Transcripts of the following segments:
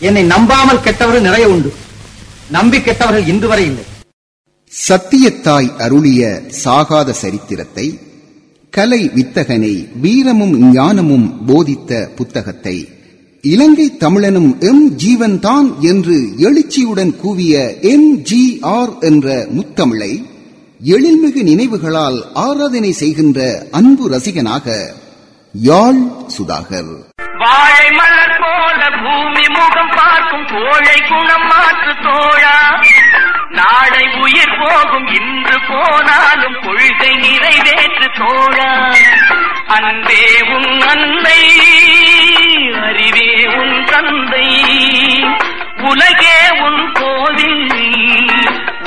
என்னை நம்பாமல் கெட்டவர்கள் நிறைய உண்டு. நம்பி கெட்டவர்கள் இன்று வரை இல்லை. சத்தியத்தாய் அருளிய சாகாத சரித்திரத்தை கலை வித்தகனை வீரமும் ஞானமும் போதித்த புத்தகத்தை இலங்கை தமிழனும் எம் ஜீவன் தான் என்று எழுச்சியுடன் கூவிய எம் ஜி ஆர் என்ற முத்தமிழை எழில்மிகு நினைவுகளால் ஆராதனை செய்கின்ற அன்பு ரசிகனாக யாழ் சுதாகர். வாழை மலர் போல பூமி முகம் பார்க்கும் கோழை குணம் மாற்று தோழா. நாளை உயிர் போகும் இன்று போனாலும் கொள்கை நிறைவேற்று தோழா. அன்பே உன் அன்னை அறிவே உன் தந்தை. உலகே உன் கோவில்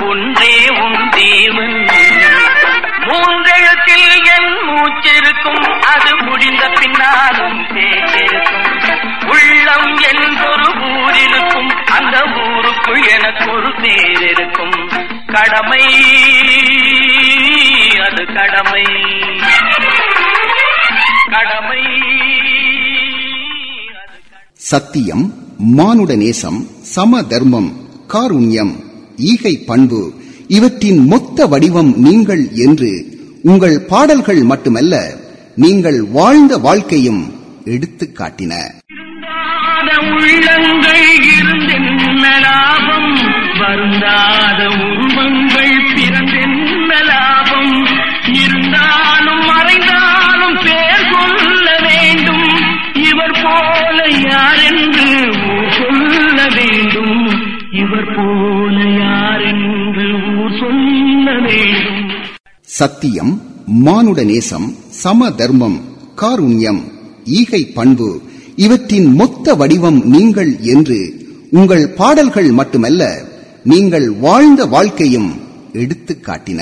ஒன்றே உன் தேவன் மூன்றெழுத்தில் என் மூச்சிருக்கும். அது முடிந்த பின்னாலும் பேச்சிருக்கும். உள்ளம் என்றொரு ஊரிருக்கும். அந்த ஊருக்குள் எனக்கு ஒரு பேர் இருக்கும் கடமை அது கடமை. கடமை சத்தியம் மானுட நேசம் சம தர்மம் காருண்யம் ஈகை பண்பு இவற்றின் மொத்த வடிவம் நீங்கள் என்று உங்கள் பாடல்கள் மட்டுமல்ல நீங்கள் வாழ்ந்த வாழ்க்கையும் எடுத்துக் காட்டின. உள்ளங்கள் இருந்தென்ன லாபம்? வருந்தாத உருவங்கள் பிறந்தென்ன லாபம்? இருந்தாலும் மறைந்தாலும் பேர் சொல்ல வேண்டும். இவர் போல யார் என்று சொல்ல வேண்டும். இவர் போல சத்தியம் மானுட நேசம் சம தர்மம் காருண்யம் ஈகை பண்பு இவற்றின் மொத்த வடிவம் நீங்கள் என்று உங்கள் பாடல்கள் மட்டுமல்ல நீங்கள் வாழ்ந்த வாழ்க்கையும் எடுத்து காட்டின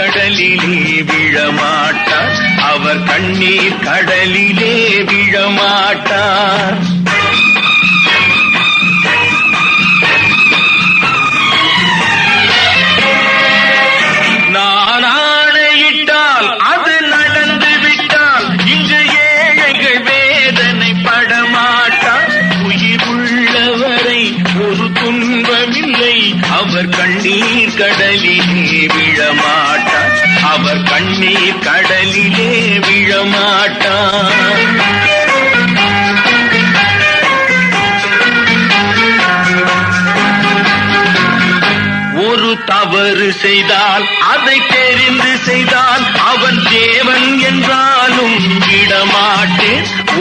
கடலிலே விழமாட்டார். அவர் கண்ணீர் கடலிலே விழமாட்டார். மாட்டான். ஒரு தவறு செய்தால்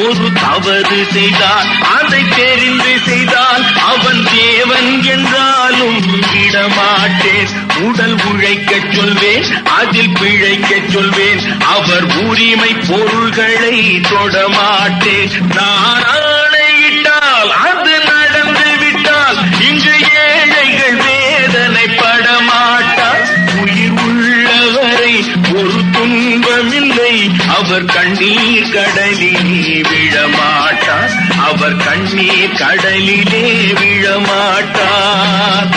ஒரு தவறு செய்தான் அதை தெரிந்து செய்தால் அவன் தேவன் என்றாலும் விடமாட்டேன். உடல் உழைக்க சொல்வேன் அதில் பிழைக்க சொல்வேன். அவர் உரிமை பொருள்களை தொடமாட்டேன் நானா அவர் கண்ணீர் கடலிலே விழமாட்டார். அவர் கண்ணீர் கடலிலே விழமாட்டார்.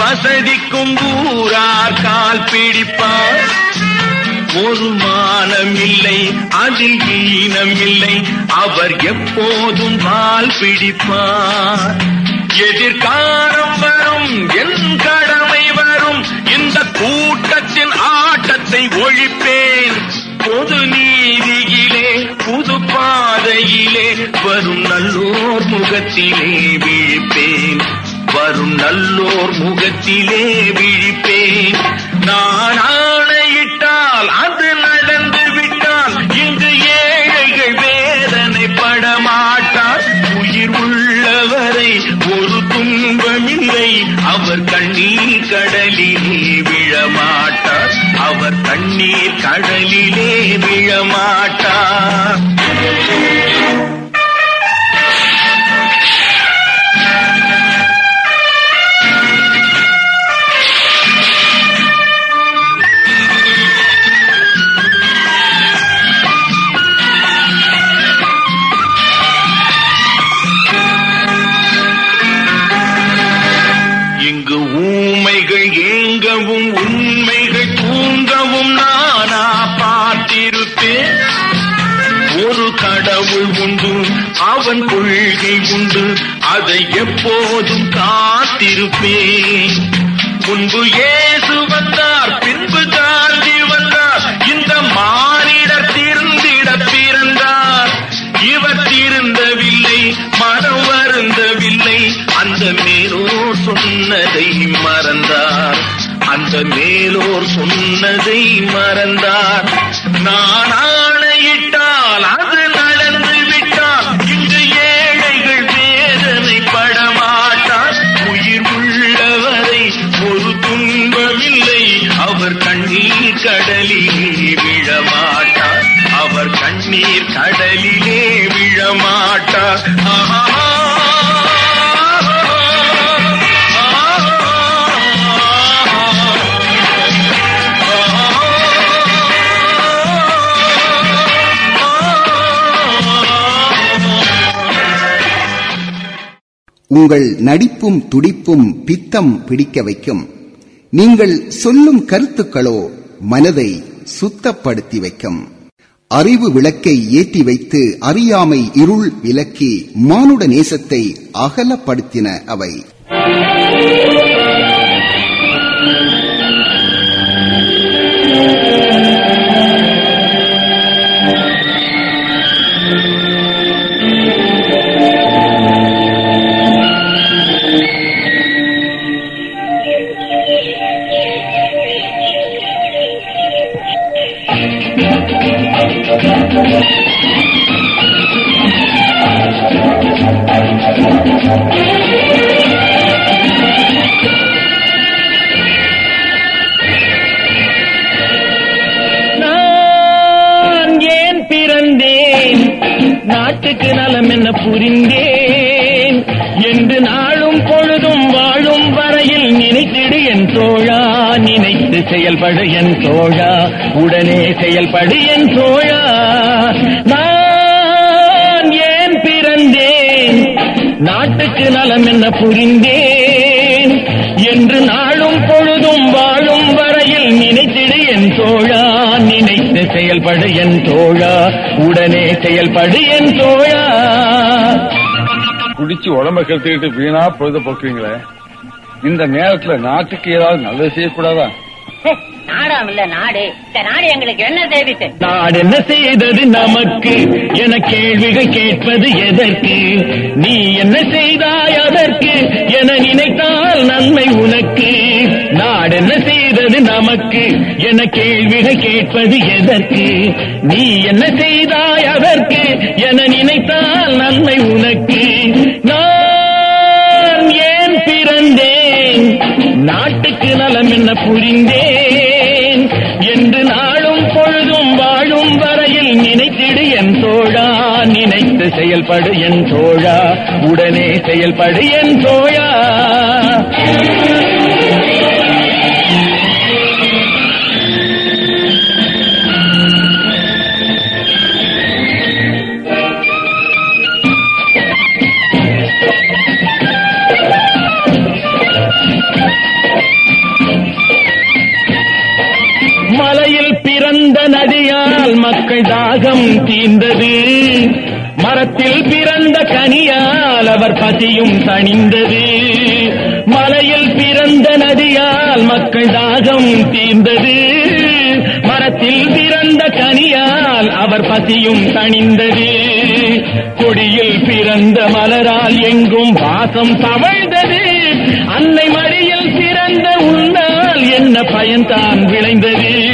வசதிக்கும் ஊரார் கால் பிடிப்பார். ஒரு மானம் இல்லை அதில் ஈனம் இல்லை அவர் எப்போதும் கால் பிடிப்பார். எதிர்காலம் வரும் என் கடமை வரும் இந்த கூட்டத்தின் ஆட்டத்தை ஒழிப்பேன். பொது நீதியிலே புது பாதையிலே வரும் நல்லோர் முகத்திலே விழிப்பேன். வரும் நல்லோர் முகத்திலே விழிப்பேன். நான் ஆணையிட்டால் அது நடந்து விட்டால் இங்கு ஏழைகள் வேதனை படமாட்டார். உயிர் உள்ளவரை ஒரு துன்பமில்லை. அவர் கண்ணீர் கடலிலே விழமாட்டார். அவர் கண்ணீர் கடலிலே விழமாட்டார். உங்கள் நடிப்பும் துடிப்பும் பித்தம் பிடிக்க வைக்கும். நீங்கள் சொல்லும் கருத்துக்களோ மனதை சுத்தப்படுத்தி வைக்கும். அறிவு விளக்கை ஏற்றி வைத்து அறியாமை இருள் விலக்கி மானுட நேசத்தை அகலப்படுத்தின அவை. புரிந்தேன். என்று நாளும் பொழுதும் வாழும் வரையில் நினைத்திடு என் தோழா நினைத்து செயல்படு என் தோழா உடனே செயல்படு என் தோழா. நான் ஏன் பிறந்தேன்? நாட்டுக்கு நலம் என்ன புரிந்தேன்? என்று நாளும் பொழுதும் செயல்படு என் தோழா. உடனே செயல்படு என் தோழா. குடிச்சு உடம்ப கெடுத்துக்கிட்டு வீணா பொழுது போக்குவீங்களே இந்த நேரத்துல நாட்டுக்கு ஏதாவது நல்லது செய்யக்கூடாதா? நாடாம் இல்ல நாடு. இந்த நாடு எங்களுக்கு என்ன தேவித்து? நாடு என்ன செய்தது நமக்கு? என கேள்விகள் கேட்பது எதற்கு? நீ என்ன செய்தாய் அதற்கு? என நினைத்தால் நன்மை உனக்கு. நாடு என்ன செய்தது நமக்கு? என கேள்விகள் கேட்பது எதற்கு? நீ என்ன செய்தாய் அதற்கு? என நினைத்தால் நன்மை உனக்கு. நான் நாட்டுக்கு நலம் என்ன புரிந்தேன்? என்று நாளும் பொழுதும் வாழும் வரையில் நினைத்திடு என் தோழா நினைத்து செயல்படு என் தோழா உடனே செயல்படு என் தோழா. மக்கள் தாகம் தீர்ந்தது. மரத்தில் பிறந்த கனியால் அவர் பசியும் தணிந்தது. மலையில் பிறந்த நதியால் மக்கள் தாகம் தீர்ந்தது. மரத்தில் பிறந்த கனியால் அவர் பசியும் தணிந்தது. கொடியில் பிறந்த மலரால் எங்கும் வாசம் தவழ்ந்தது. அன்னை மடியில் பிறந்த உன்னால் என்ன பயன்தான் விளைந்தது.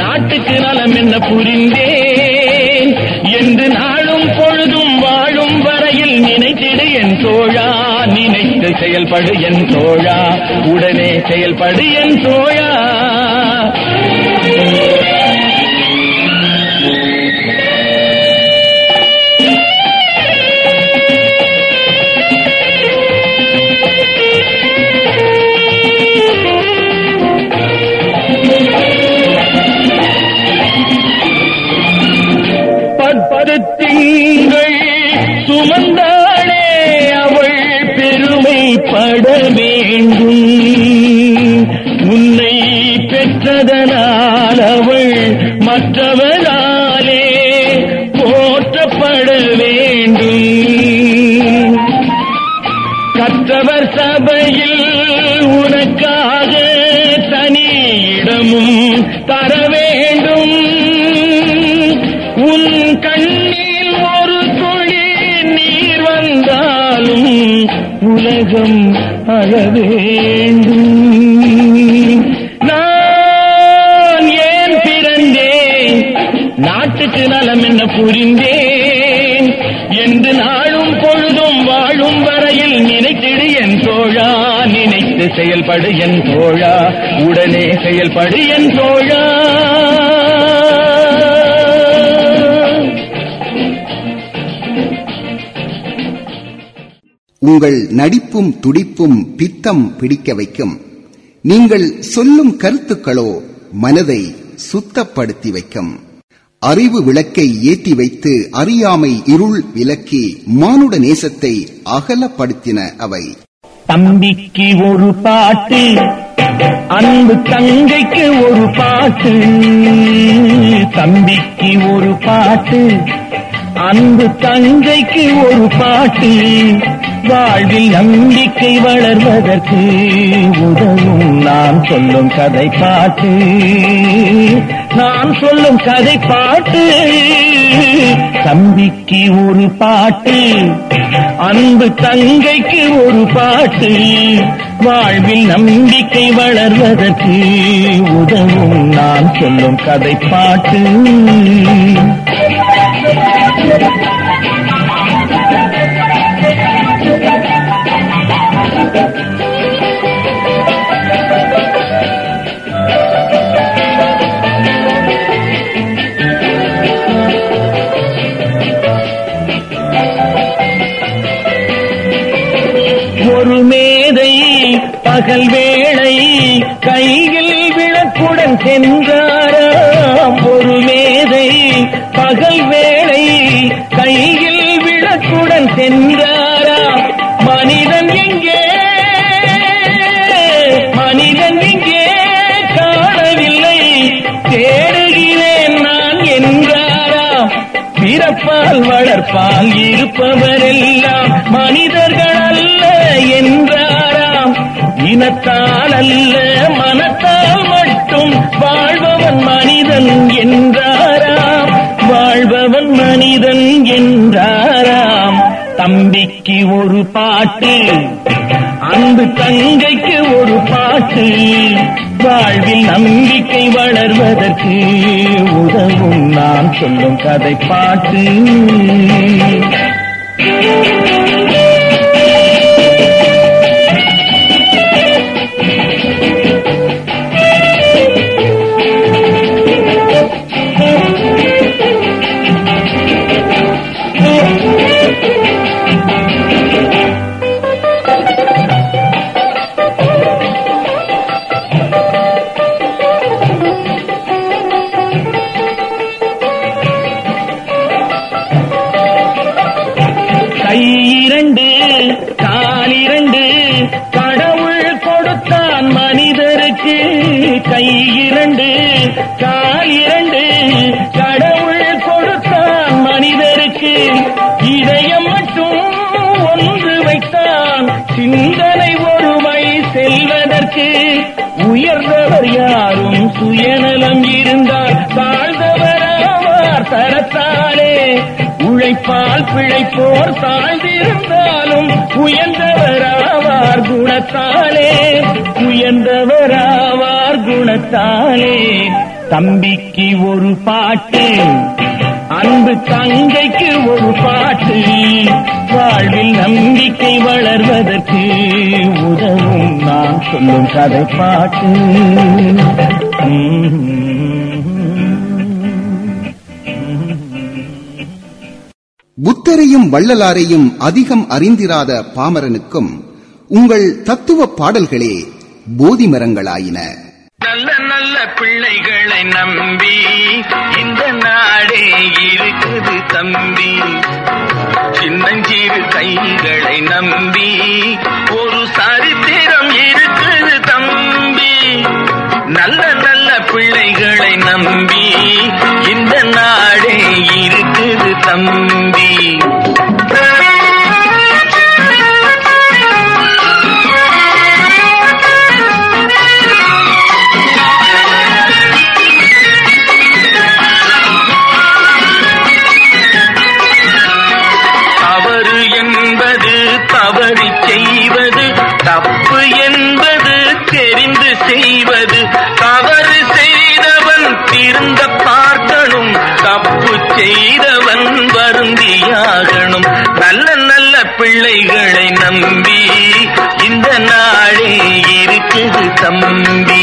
நாட்டுக்கு நலம் என்ன புரிந்தேன்? என்று நாளும் பொழுதும் வாழும் வரையில் நினைத்திடு என் தோழா நினைத்து செயல்படு என் தோழா உடனே செயல்படு என் தோழா. உலகம் அழ வேண்டும் நான் ஏன் பிறந்தேன்? நாட்டுக்கு நலம் என்ன புரிந்தேன்? என்று நாளும் பொழுதும் வாழும் வரையில் நினைத்திடு என் தோழா நினைத்து செயல்படு என் தோழா. உடனே செயல்படு என் தோழா. உங்கள் நடிப்பும் துடிப்பும் பித்தம் பிடிக்க வைக்கும். நீங்கள் சொல்லும் கருத்துக்களோ மனதை சுத்தப்படுத்தி வைக்கும். அறிவு விளக்கை ஏற்றி வைத்து அறியாமை இருள் விலக்கி மானுட நேசத்தை அகலப்படுத்தின அவை. தம்பிக்கு ஒரு பாட்டு. அன்பு தங்கைக்கு ஒரு பாட்டு தம்பிக்கு ஒரு பாட்டு அன்பு தங்கைக்கு ஒரு பாட்டு வாழ்வில் நம்பிக்கை வளர்வதற்கு உதவும் நான் சொல்லும் கதை பாட்டு. நான் சொல்லும் கதை பாட்டு தம்பிக்கு ஒரு பாட்டு அன்பு தங்கைக்கு ஒரு பாட்டு. வாழ்வில் நம்பிக்கை வளர்வதற்கு உதவும் நான் சொல்லும் கதை பாட்டு பகல் வேளை கையில் விளக்குடன் சென்றாராம். ஒரு மேதை பகல் வேளை கையில் விளக்குடன் சென்றாராம். மனிதன் எங்கே? மனிதன் எங்கே? காணவில்லை. தேடுகிறேன் நான் என்றாராம். பிறப்பால் வளர்ப்பால் இருப்பவரெல்லாம் மனிதர்கள் அல்ல என்றார். நாம் இனத்தால் அல்ல மனத்தால் மட்டும் வாழ்பவன் மனிதன் என்றாராம். வாழ்பவன் மனிதன் என்றாராம். தம்பிக்கு ஒரு பாட்டு அன்பு தங்கைக்கு ஒரு பாட்டு வாழ்வில் நம்பிக்கை வளர்வதற்கு உதவும் நான் சொல்லும் கதை பாட்டு கை இரண்டு கால் இரண்டு. கடவுள் கொடுத்தான் மனிதருக்கு இதயம் மட்டும் ஒன்று வைத்தான். சிந்தனை ஒருமை செல்வதற்கு உயர்ந்தவர் யாரும் சுயநலம் இருந்தால் தாழ்ந்தவர் ஆவார் தரத்தாலே. உழைப்பால் பிழைப்போர் தாழ்ந்திருந்தாலும் உயர்ந்த குணத்தாலே உயர்ந்தவராவார் குணத்தாலே. தம்பிக்கு ஒரு பாட்டு அன்பு தங்கைக்கு ஒரு பாட்டு வாழ்வில் நம்பிக்கை வளர்வதற்கு உதவும் நான் சொல்லும் கதை பாட்டு. புத்தரையும் வள்ளலாரையும் அதிகம் அறிந்திராத பாமரனுக்கும் உங்கள் தத்துவ பாடல்களே போதி மரங்களாயின நல்ல நல்ல பிள்ளைகளை நம்பி இந்த நாடே இருக்குது தம்பி. சின்னஞ்சீறு கைகளை நம்பி ஒரு சரித்திரம் இருக்குது தம்பி. நல்ல நல்ல பிள்ளைகளை நம்பி இந்த நாடே இருக்குது தம்பி. இருக்குது தம்பி.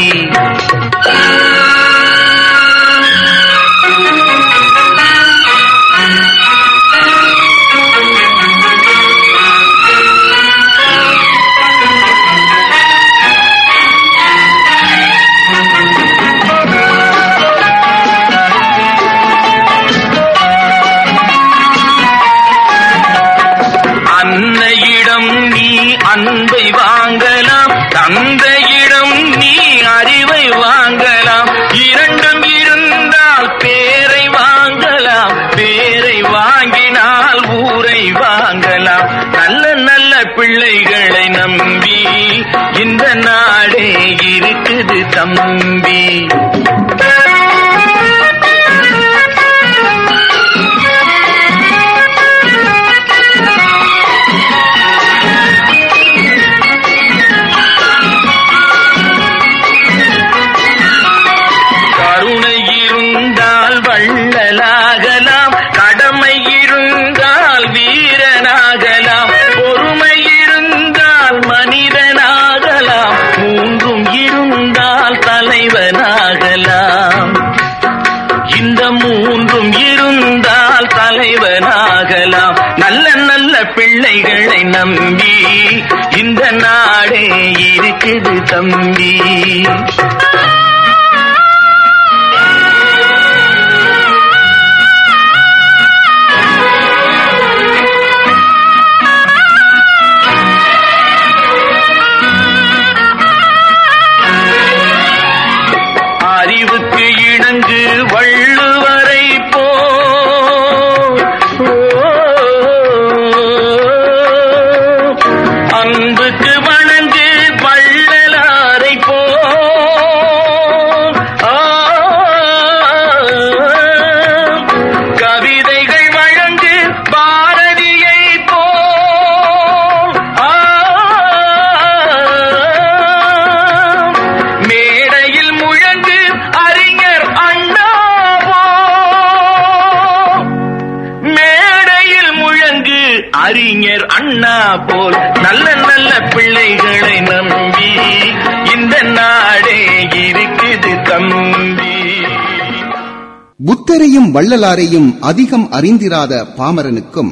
வள்ளலாரையும் அதிகம் அறிந்திராத பாமரனுக்கும்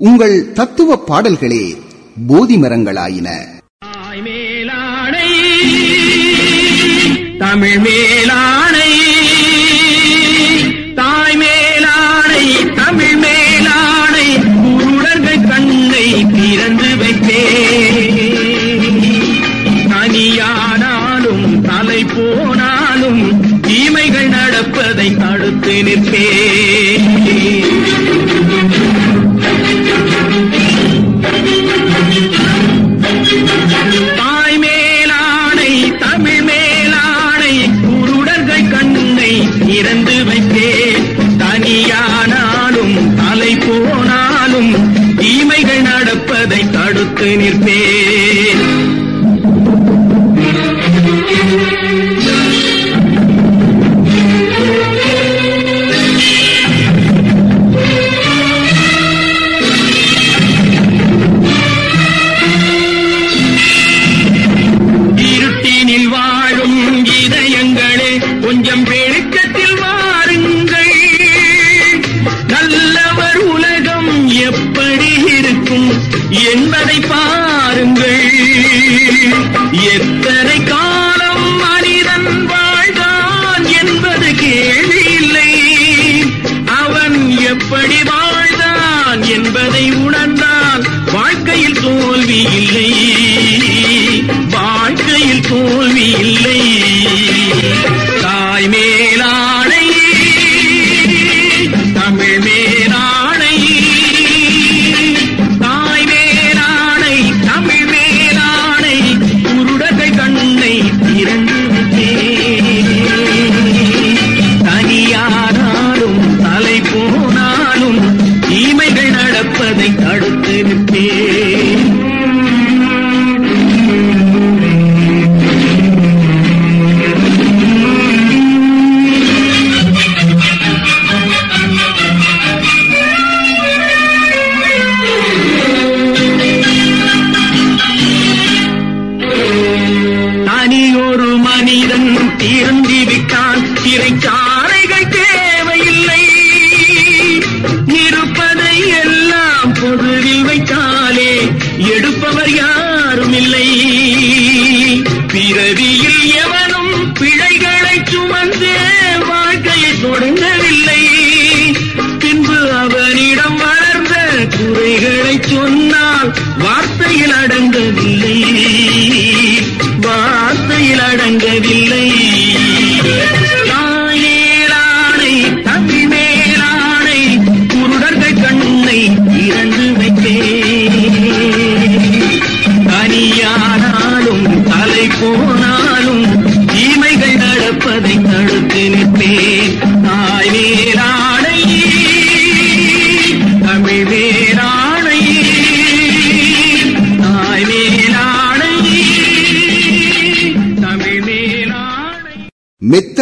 உங்கள் தத்துவ பாடல்களே போதி மரங்களாயின தமிழ் மேலான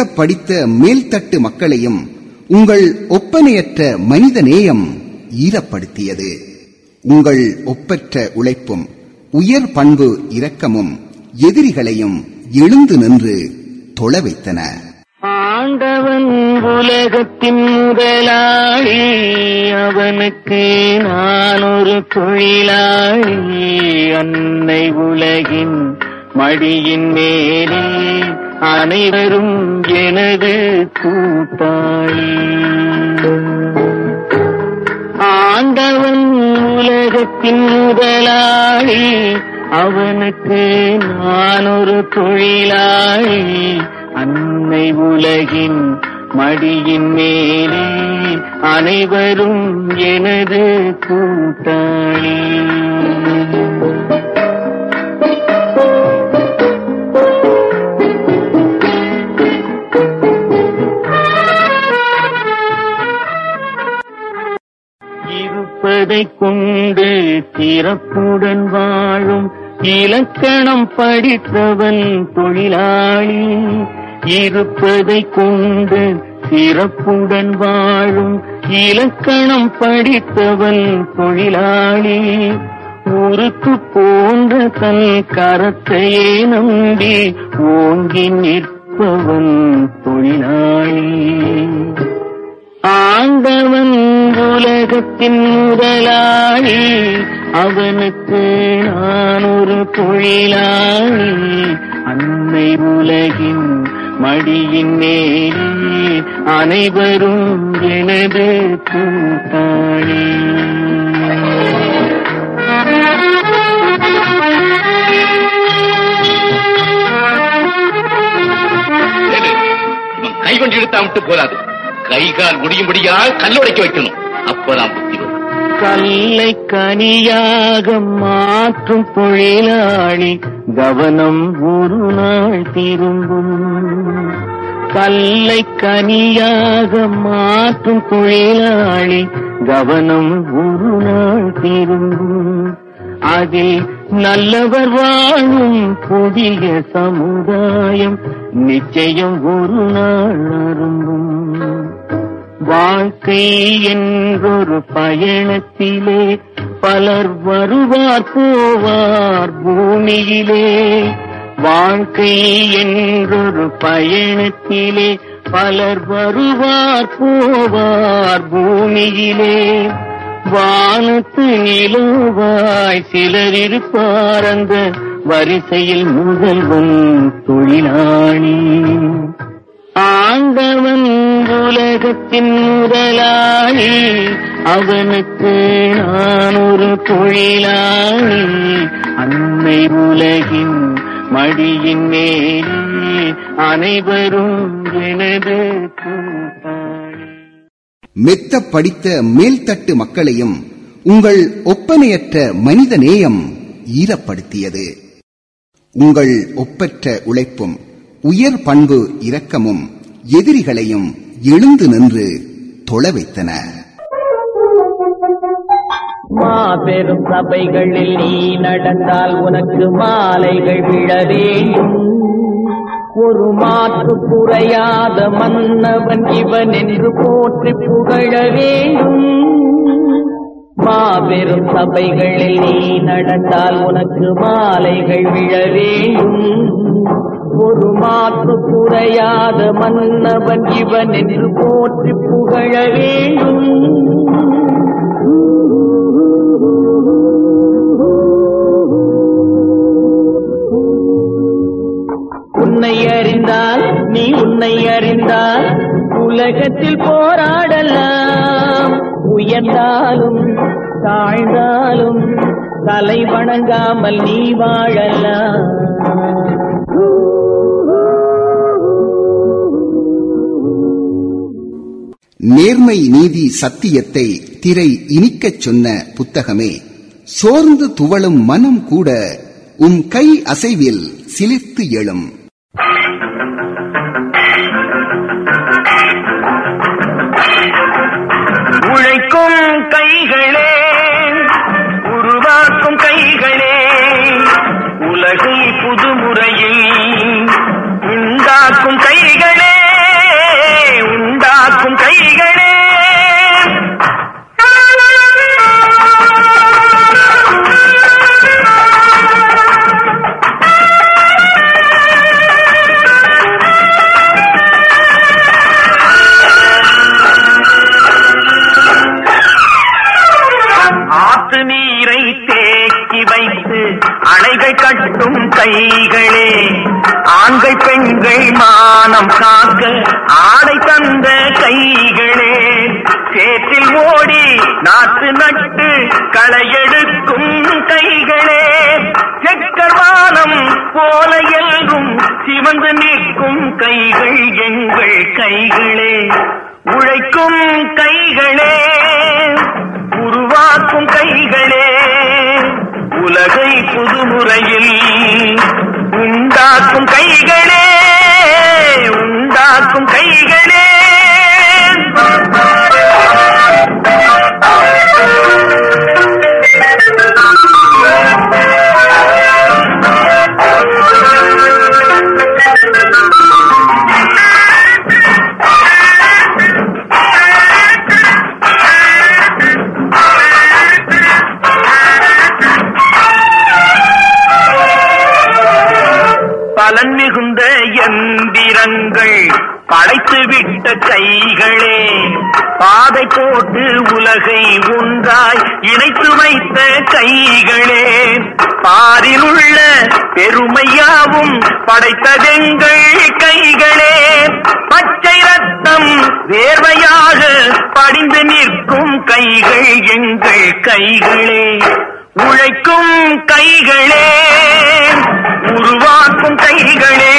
படித்த மேல்தட்டு மக்களையும் உங்கள் ஒப்பனையற்ற மனித நேயம் ஈரப்படுத்தியது. உங்கள் ஒப்பற்ற உழைப்பும் உயர் பண்பு இரக்கமும் எதிரிகளையும் எழுந்து நின்று தொழ வைத்தன. ஆண்டவன் உலகத்தின் முதலாளி அவனுக்கு நான் ஒரு தொழிலாளி. அன்னை உலகின் மடியின் மேலே அனைவரும் எனது கூட்டாளி ஆண்டவன் உலகத்தின் முதலாளி அவனுக்கு நான் ஒரு தொழிலாளி. அன்னை உலகின் மடியின் மேலே அனைவரும் எனது கூட்டாளி இருப்பதைக் கொண்டு சிறப்புடன் வாழும் இலக்கணம் படித்தவன் தொழிலாளி. இருப்பதைக் கொண்டு சிறப்புடன் வாழும் இலக்கணம் படித்தவன் தொழிலாளி. உருக்கு போன்ற தன் கரத்தையே நம்பி ஓங்கி நிற்பவன் தொழிலாளி. ஆண்டவன் உலகத்தின் முதலாளி. அவனுக்கு நான் ஒரு தொழிலாளி. அன்னை உலகின் மடியின் மேலே அனைவரும் எனது கூட்டாளி. இவன் கை கொண்டு இழுத்தா விட்டு போதாது. கை கால் முடியும்படியால் கல்லுடைக்க வைக்கணும். அப்பதான் புத்தி வரும். கல்லை கனியாக மாற்றும் தொழிலாளி கவனம் ஒரு நாள் திரும்பும். கல்லை கனியாக மாற்றும் தொழிலாளி கவனம் ஒரு நாள் திரும்பும். அதில் நல்லவர் வாழும் புதிய சமுதாயம் நிச்சயம் ஒரு நாள் அரும்பும் வாழ்க்கை என்றொரு பயணத்திலே பலர் வருவார் போவார் பூமியிலே. வாழ்க்கை என்றொரு பயணத்திலே பலர் வருவார் போவார் பூமியிலே. வானத்து நிலவாய் சிலர் இருப்பார் அந்த வரிசையில் முதல்வன் தொழிலாளி. ஆண்டவன் உலகத்தின் முதலாளி. அவனுக்கு நான் ஒரு தொழிலாளி. அன்னை உலகின் மடியின் மேலே அனைவரும் எனது மெத்த படித்த மேல்தட்டு மக்களையும் உங்கள் ஒப்பனையற்ற மனித நேயம் ஈரப்படுத்தியது. உங்கள் ஒப்பற்ற உழைப்பும் உயர் பண்பு இரக்கமும் எதிரிகளையும் எழுந்து நின்று தொழ வைத்தன. மாபெரும் சபைகளில் நீ நடந்தால் உனக்கு மாலைகள் விழ வேண்டும். ஒரு மாற்று குறையாத மன்னவன் இவன் என்று போற்றி புகழ வேண்டும். மாபெரும் சபைகளில் நீ நடந்தால் உனக்கு மாலைகள் விழ வேண்டும். ஒரு மாற்று குறையாத மன்னவன் இவன் என்று போற்றி புகழ வேண்டும். உன்னை அறிந்தால் நீ உன்னை அறிந்தால் உலகத்தில் போராடலாம். உயர்ந்தாலும் தாழ்ந்தாலும் தலை வணங்காமல் நீ வாழலாம் நேர்மை நீதி சத்தியத்தை திரை இனிக்கச் சொன்ன புத்தகமே சோர்ந்து துவளும் மனம் கூட உம் கை அசைவில் சிலிர்த்து எழும். ஆடை தந்த கைகளே சேற்றில் ஓடி நாற்று நட்டு களையெடுக்கும் கைகளே செக்கர்வானம் போல எல்கும் சிவந்து நிற்கும் கைகள் எங்கள் கைகளே. உழைக்கும் கைகளே உருவாக்கும் கைகளே உலகை புதுமுறையில் உண்டாக்கும் கைகளே. உண்டாக்கும் கைகளே. கைகளே பாரில் உள்ள பெருமையாவும் படைத்ததெங்கள் கைகளே. பச்சை ரத்தம் வேர்வையாக படிந்து நிற்கும் கைகள் எங்கள் கைகளே. உழைக்கும் கைகளே உருவாக்கும் கைகளே.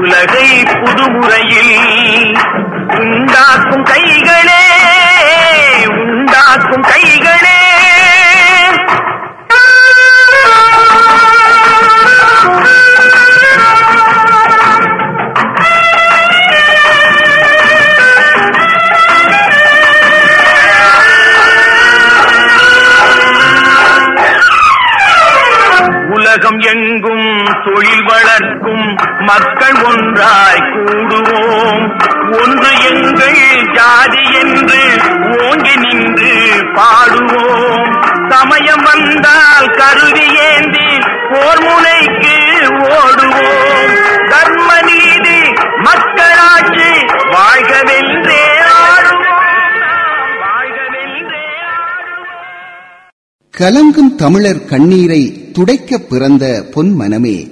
உலகை புதுமுறையில் உண்டாக்கும் கைகளே உண்டாக்கும் கைகளே. உலகம் எங்கும் தொழில் வளர்க்கும் மக்கள் ஒன்றாய் கூடுவோம். ஒன்று எங்கள் ஜாதி என்று ஓங்கி நின்று பாடுவோம். சமயம் வந்தால் கருவி ஏந்தி போர் முனைக்கு ஓடுவோம். தர்ம நீதி மக்களாட்சி வாழ்கவென்றே கலங்கும் தமிழர் கண்ணீரை துடைக்க பிறந்த பொன்மனமே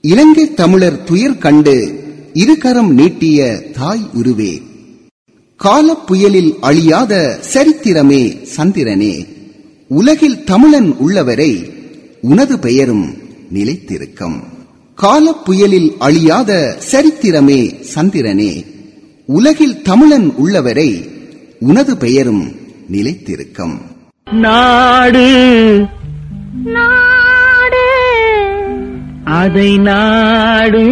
இலங்கை தமிழர் துயர் கண்டு இருகரம் நீட்டிய தாய் உருவே. காலப் புயலில் அழியாத சரித்திரமே சந்திரனே. உலகில் தமிழன் உள்ளவரை உனது பெயரும் நிலைத்திருக்கும். காலப் புயலில் அழியாத சரித்திரமே சந்திரனே. உலகில் தமிழன் உள்ளவரை உனது பெயரும் நிலைத்திருக்கும். நாடு. நாடு. அதை நாடு.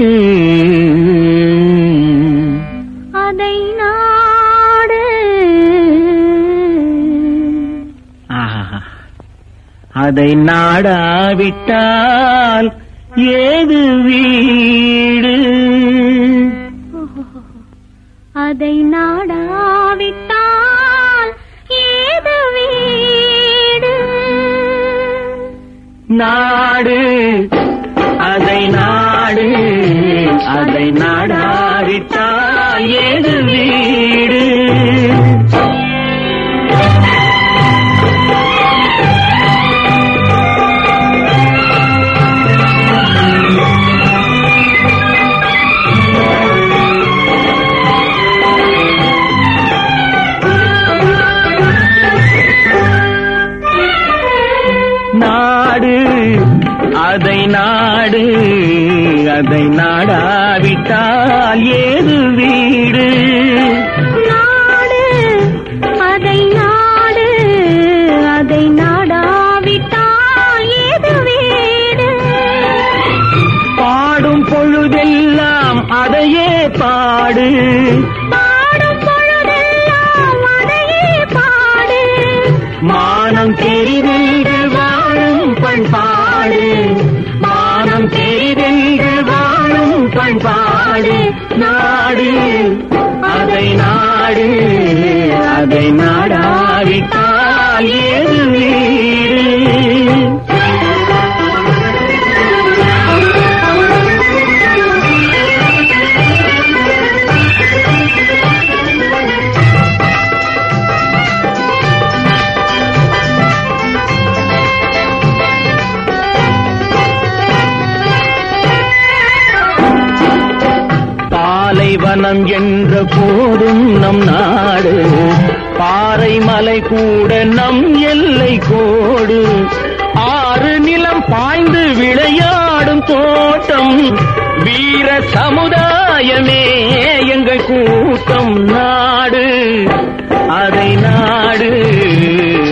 அதை நாடு. அதை நாடாவிட்டால் ஏது வீடு? அதை நாடாவிட்டால் நாடு. அதை நாடு. அதை நாடாவிட்டால் ஏது வீடு? கூட்டம் வீர சமுதாயமே எங்கள் கூட்டம் நாடு. அதை நாடு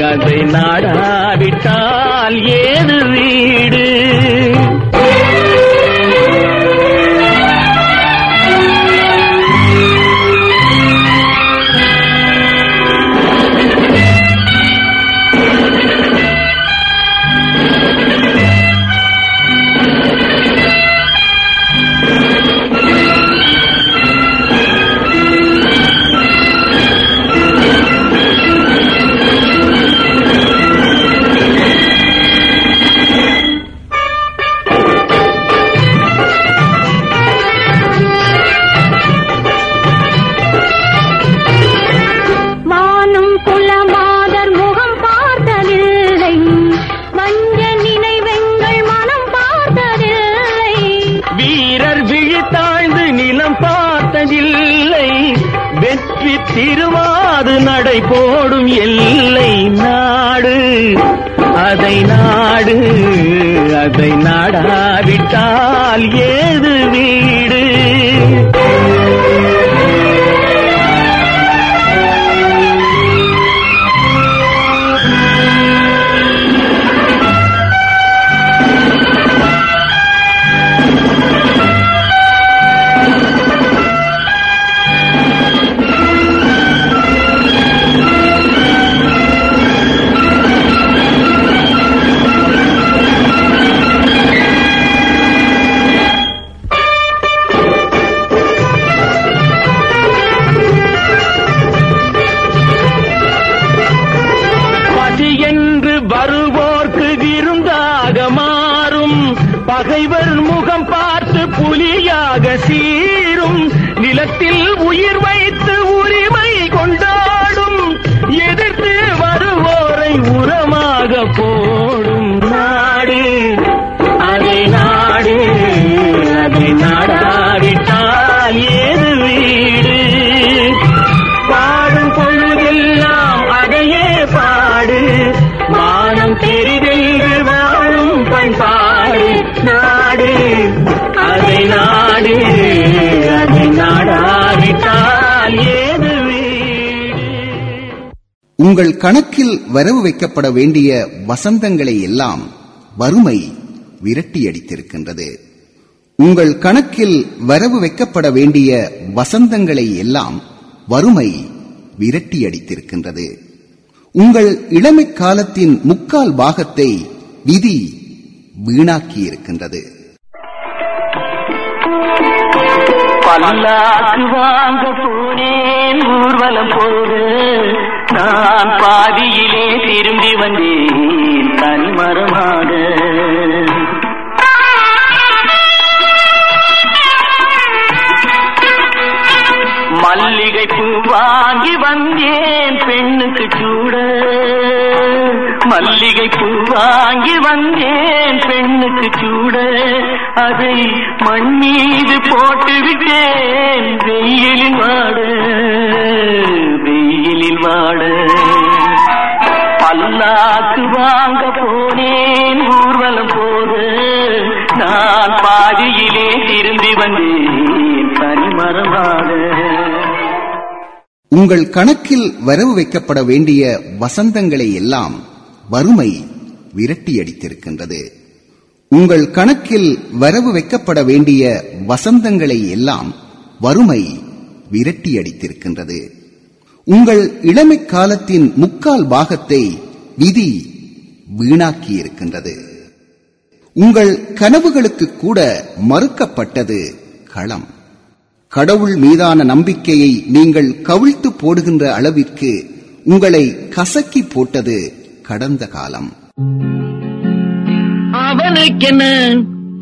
அதை நாடாவிட்டால் ஏது வீடு? அதை நாடாவிட்டால் உங்கள் கணக்கில் வரவு வைக்கப்பட வேண்டிய வசந்தங்களை எல்லாம் வறுமை விரட்டியடித்திருக்கின்றது. உங்கள் கணக்கில் வரவு வைக்கப்பட வேண்டிய வசந்தங்களை எல்லாம் வறுமை விரட்டியடித்திருக்கின்றது. உங்கள் இளமை காலத்தின் முக்கால் பாகத்தை விதி வீணாக்கியிருக்கின்றது. பல்லாக்கு வாங்க போனேன் ஊர்வலம் போது நான் பாதியிலே திரும்பி வந்தேன் தனிமரமாக மல்லிகை பூ வாங்கி வந்தேன் பெண்ணுக்கு சூட. மல்லிகை பூ வாங்கி வந்தேன் பெண்ணுக்கு சூட. அதை மண் மீது போட்டுவிட்டேன் வெயிலில் வாட. வெயிலில் வாழ பல்லாக்கு வாங்க போனேன் ஊர்வலம் போது நான் பாதியிலே திரும்பி வந்தேன் தனிமரமாக உங்கள் கணக்கில் வரவு வைக்கப்பட வேண்டிய வசந்தங்களை எல்லாம் வறுமை விரட்டியடித்திருக்கின்றது. உங்கள் கணக்கில் வரவு வைக்கப்பட வேண்டிய வசந்தங்களை எல்லாம் வறுமை விரட்டியடித்திருக்கின்றது. உங்கள் இளமை காலத்தின் முக்கால் பாகத்தை விதி வீணாக்கியிருக்கின்றது. உங்கள் கனவுகளுக்கு கூட மறுக்கப்பட்டது களம். கடவுள் மீதான நம்பிக்கையை நீங்கள் கவிழ்த்து போடுகின்ற அளவிற்கு உங்களை கசக்கி போட்டது கடந்த காலம். அவனுக்கென்ன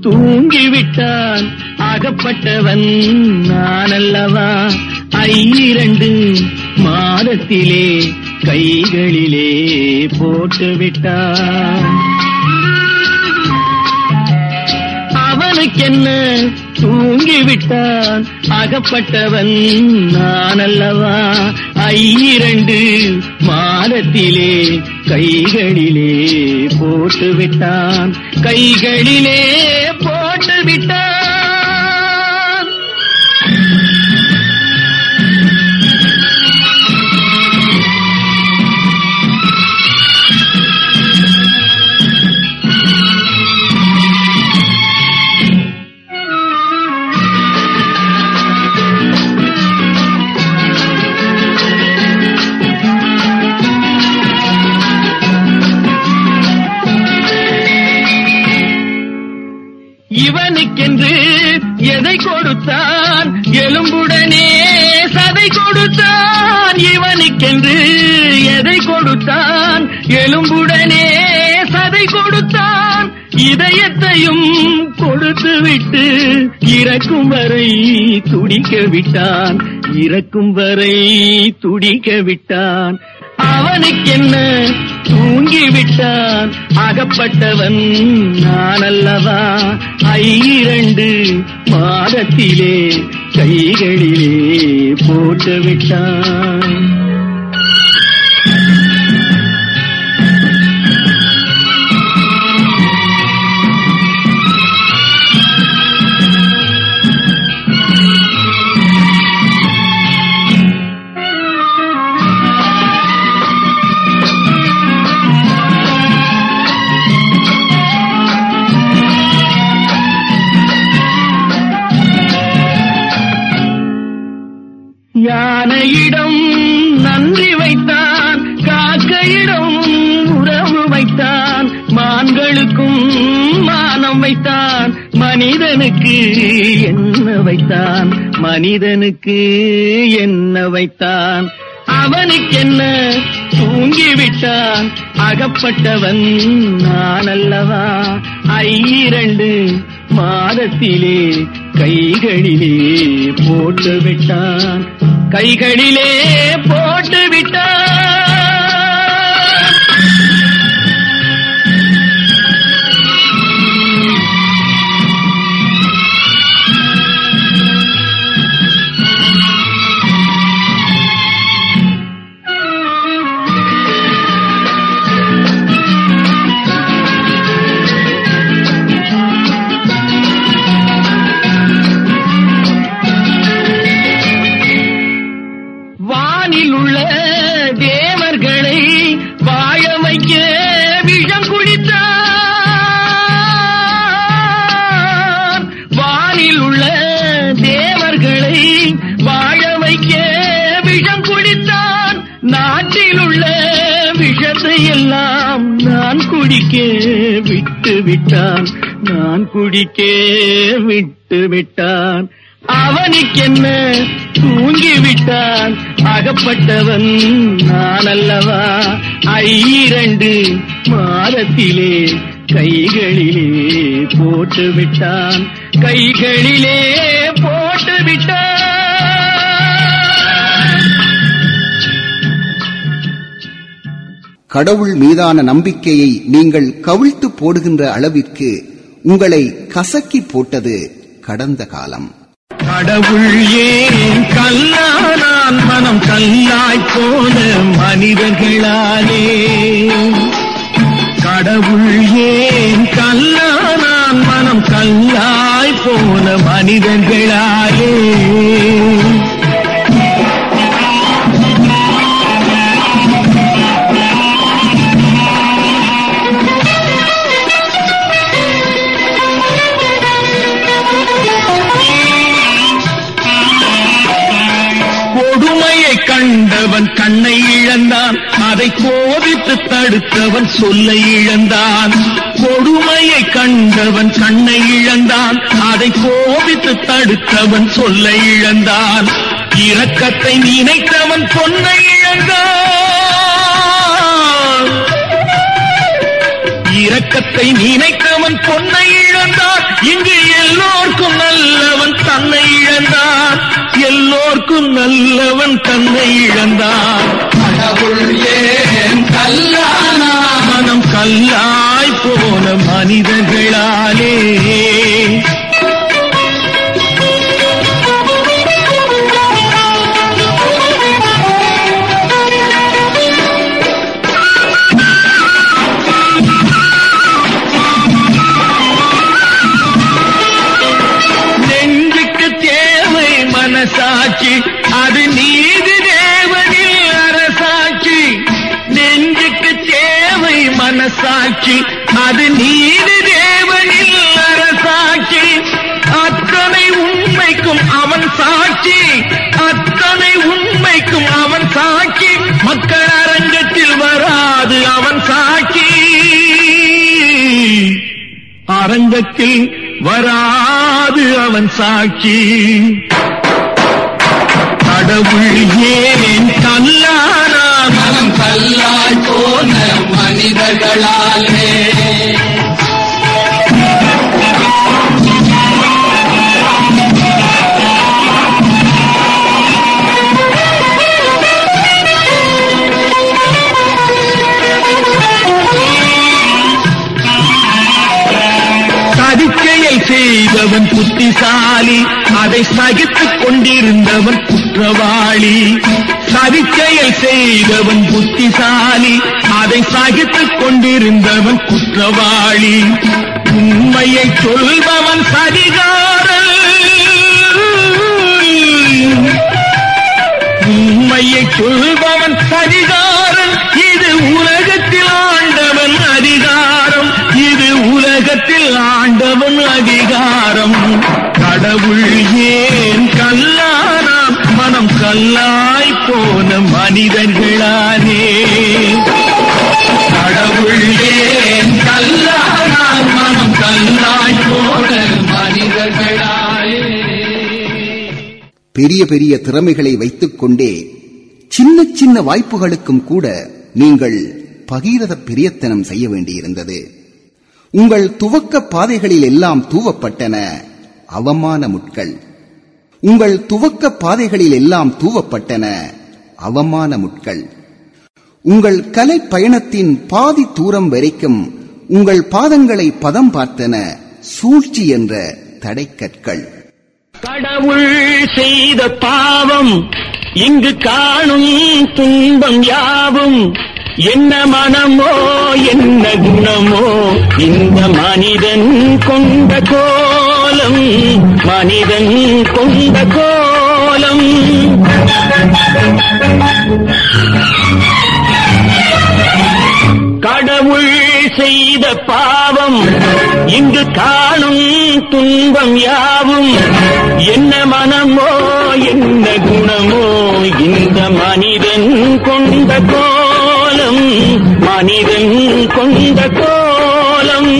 தூங்கிவிட்டான். அகப்பட்டவன் நானல்லவா? ஐரண்டு மாதத்திலே கைகளிலே போட்டுவிட்டான். அவனுக்கென்ன? தூங்கிவிட்டான். அகப்பட்டவன் நானல்லவா? ஐரண்டு மாதத்திலே கைகளிலே போட்டுவிட்டான். கைகளிலே போட்டு எனக்கென்று எதை கொடுத்தான்? எலும்புடனே சதை கொடுத்தான். இதயத்தையும் கொடுத்து விட்டு இறக்கும் வரை துடிக்க விட்டான். இறக்கும் வரை துடிக்க விட்டான். அவனுக்கென்ன தூங்கிவிட்டான் அகப்பட்டவன் நான் அல்லவா ஐரண்டு பாதத்திலே கைகளிலே போட்டு விட்டான். மனிதனுக்கு என்ன வைத்தான்? மனிதனுக்கு என்ன வைத்தான்? அவனுக்கென்ன தூங்கி விட்டான் அகப்பட்டவன் நான் அல்லவா ஐரண்டு மாதத்திலே கைகளிலே போட்டு விட்டான் கைகளிலே போட்டு விட்டான் குடிக்க விட்டு விட்டான். நான் குடிக்க விட்டு விட்டான். அவனுக்கென்ன தூங்கி விட்டான். அகப்பட்டவன் நான் அல்லவா ஐரண்டு மாதத்திலே கைகளிலே போட்டு விட்டான். கைகளிலே போட்டு விட்டான். கடவுள் மீதான நம்பிக்கையை நீங்கள் கவிழ்த்து போடுகின்ற அளவிற்கு உங்களை கசக்கி போட்டது கடந்த காலம். கடவுள் ஏன் கல்லானான் மனம் கல்லாய் போன மனிதர்களாலே? கடவுள் ஏன் கல்லானான் மனம் கல்லாய் போன மனிதர்களாலே? கோபித்து தடுத்தவன் சொல்லை இழந்தான். கொடுமையை கண்டவன் கண்ணை இழந்தான். அதை கோபித்து தடுத்தவன் சொல்லை இழந்தான். இரக்கத்தை நினைத்தவன் பொன்னை இழந்தான். இரக்கத்தை நினைத்தவன் பொன்னை இழந்தான். இங்கு எல்லோர்க்கும் நல்லவன் தன்னை இழந்தான். எல்லோர்க்கும் நல்லவன் தன்னை இழந்தான். மனம் கல்லாய் போன மனிதர்களாலே. அரங்கத்தில் வராது அவன் சாட்சி. கடவுள் ஏன் கல்லானா மனம் கல்லாய் போன மனிதர்களாலே புத்திசாலி அதை சகித்துக் கொண்டிருந்தவன் குற்றவாளி. சதிச்செயல் செய்தவன் புத்திசாலி அதை சகித்துக் கொண்டிருந்தவன் குற்றவாளி. உண்மையை சொல்பவன் சதிகாரன். உண்மையை சொல்பவன் அதிகாரம் இது உலகத்தில் ஆண்டவன் அதிகாரம். இது உலகத்தில் ஆண்டவன் அதிகாரம் கடவுள் ஏன் கல்லானா மனம் கல்லாய் போன மனிதர்களானே கடவுள் ஏன் கல்லானா மனம் கல்லாய் போன மனிதர்களாலே. பெரிய பெரிய திறமைகளை வைத்துக் கொண்டே சின்ன சின்ன வாய்ப்புகளுக்கும் கூட நீங்கள் பகீரத பிரியத்தனம் செய்ய வேண்டியிருந்தது. உங்கள் துவக்க பாதைகளில் எல்லாம் தூவப்பட்டன. அவமான முட்கள். உங்கள் துவக்க பாதைகளில் எல்லாம் தூவப்பட்டன. அவமான முட்கள். உங்கள் கலை பயணத்தின் பாதி தூரம் வரைக்கும் உங்கள் பாதங்களை பதம் பார்த்தன சூழ்ச்சி என்ற தடைக்கற்கள். கடவுள் செய்த பாவம் இங்கு காணும் துன்பம் யாவும் என்ன மனமோ என்ன குணமோ இந்த மனிதன் கொண்ட கோலம் மனிதன் கொண்ட கோலம். கடவுள் செய்த பாவம் இங்கு காணும் துன்பம் யாவும். என்ன மனமோ என்ன குணமோ இந்த மனிதன் கொண்ட கோலம் மனிதன் கொண்ட கோலம்.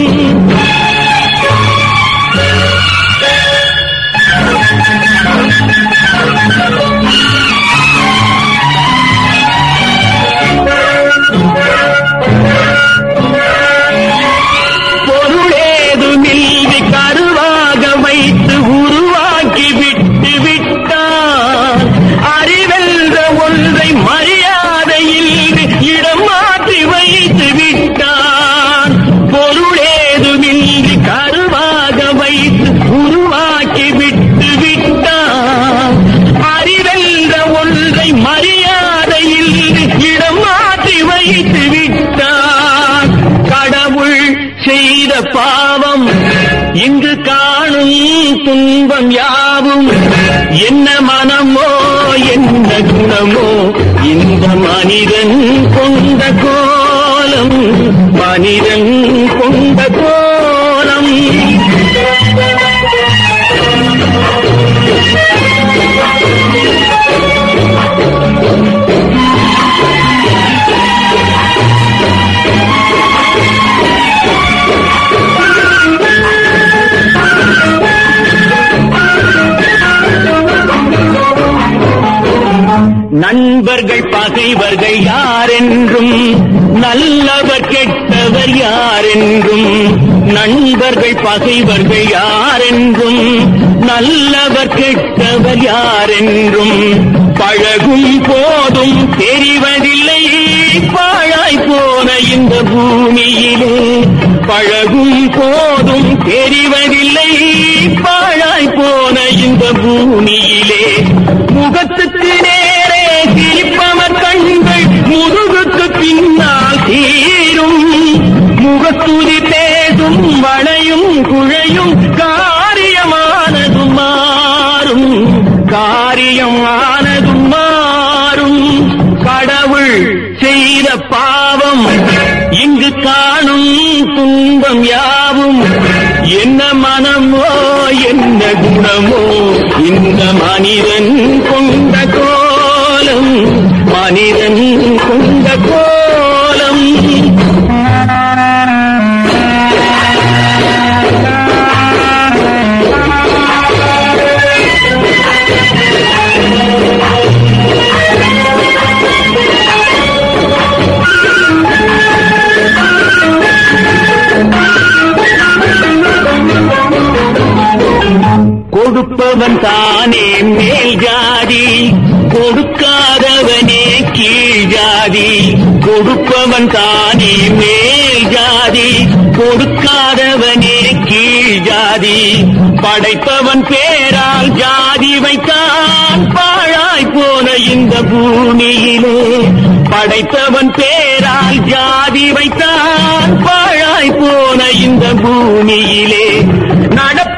இன்பம் யாவும்? என்ன மனமோ என்ன குணமோ? இந்த மனிதன் கொண்ட கோலம் மனிதன் பகைவர்கள் யாரென்றும் நல்லவர் கெட்டவர் யாரென்றும் நண்பர்கள் பகைவர்கள் யாரென்றும் நல்லவர் கெட்டவர் யாரென்றும் பழகும் போதும் தெரிவதில்லை. குழையும் காரியமானதும் மாறும். காரியமானதும் மாறும். கடவுள் செய்த பாவம் இங்கு காணும் துன்பம் யாவும். என்ன மனமோ என்ன குணமோ இந்த மனிதன் கொண்ட கோலம். மனிதன் கொண்ட கோலம் கொடுப்பவன் தானே மேல் ஜாதி. கொடுக்காதவனே கீழ் ஜாதி. கொடுப்பவன் தானே மேல் ஜாதி. கொடுக்காதவனே கீழ் ஜாதி. படைப்பவன் பேரால் ஜாதி வைத்தான். பாழாய் போன இந்த பூமியிலே படைத்தவன் பேரால் ஜாதி வைத்தான். பாழாய் போன இந்த பூமியிலே நட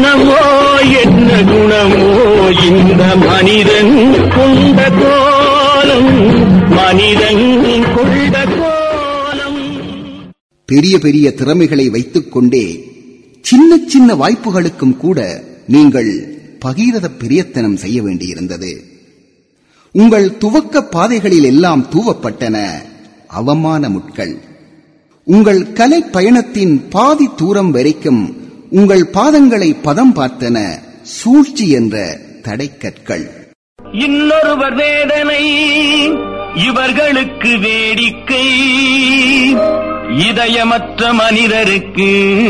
மனமோ என்ன குணமோ இந்த மனிதன் கொண்ட கோலம். மனிதன் கொண்ட கோலம். பெரிய பெரிய திறமைகளை வைத்துக் கொண்டே சின்ன சின்ன வாய்ப்புகளுக்கும் கூட நீங்கள் பகீரத பிரியத்தனம் செய்ய வேண்டியிருந்தது. உங்கள் துவக்க பாதைகளில் எல்லாம் தூவப்பட்டன அவமான முட்கள் உங்கள் கலை பயணத்தின் பாதி தூரம் வரைக்கும் உங்கள் பாதங்களை பதம் பார்த்தன சூழ்ச்சி என்ற தடைக்கற்கள். இன்னொருவர் வேதனை இவர்களுக்கு வேடிக்கை. இதயமற்ற மனிதருக்கு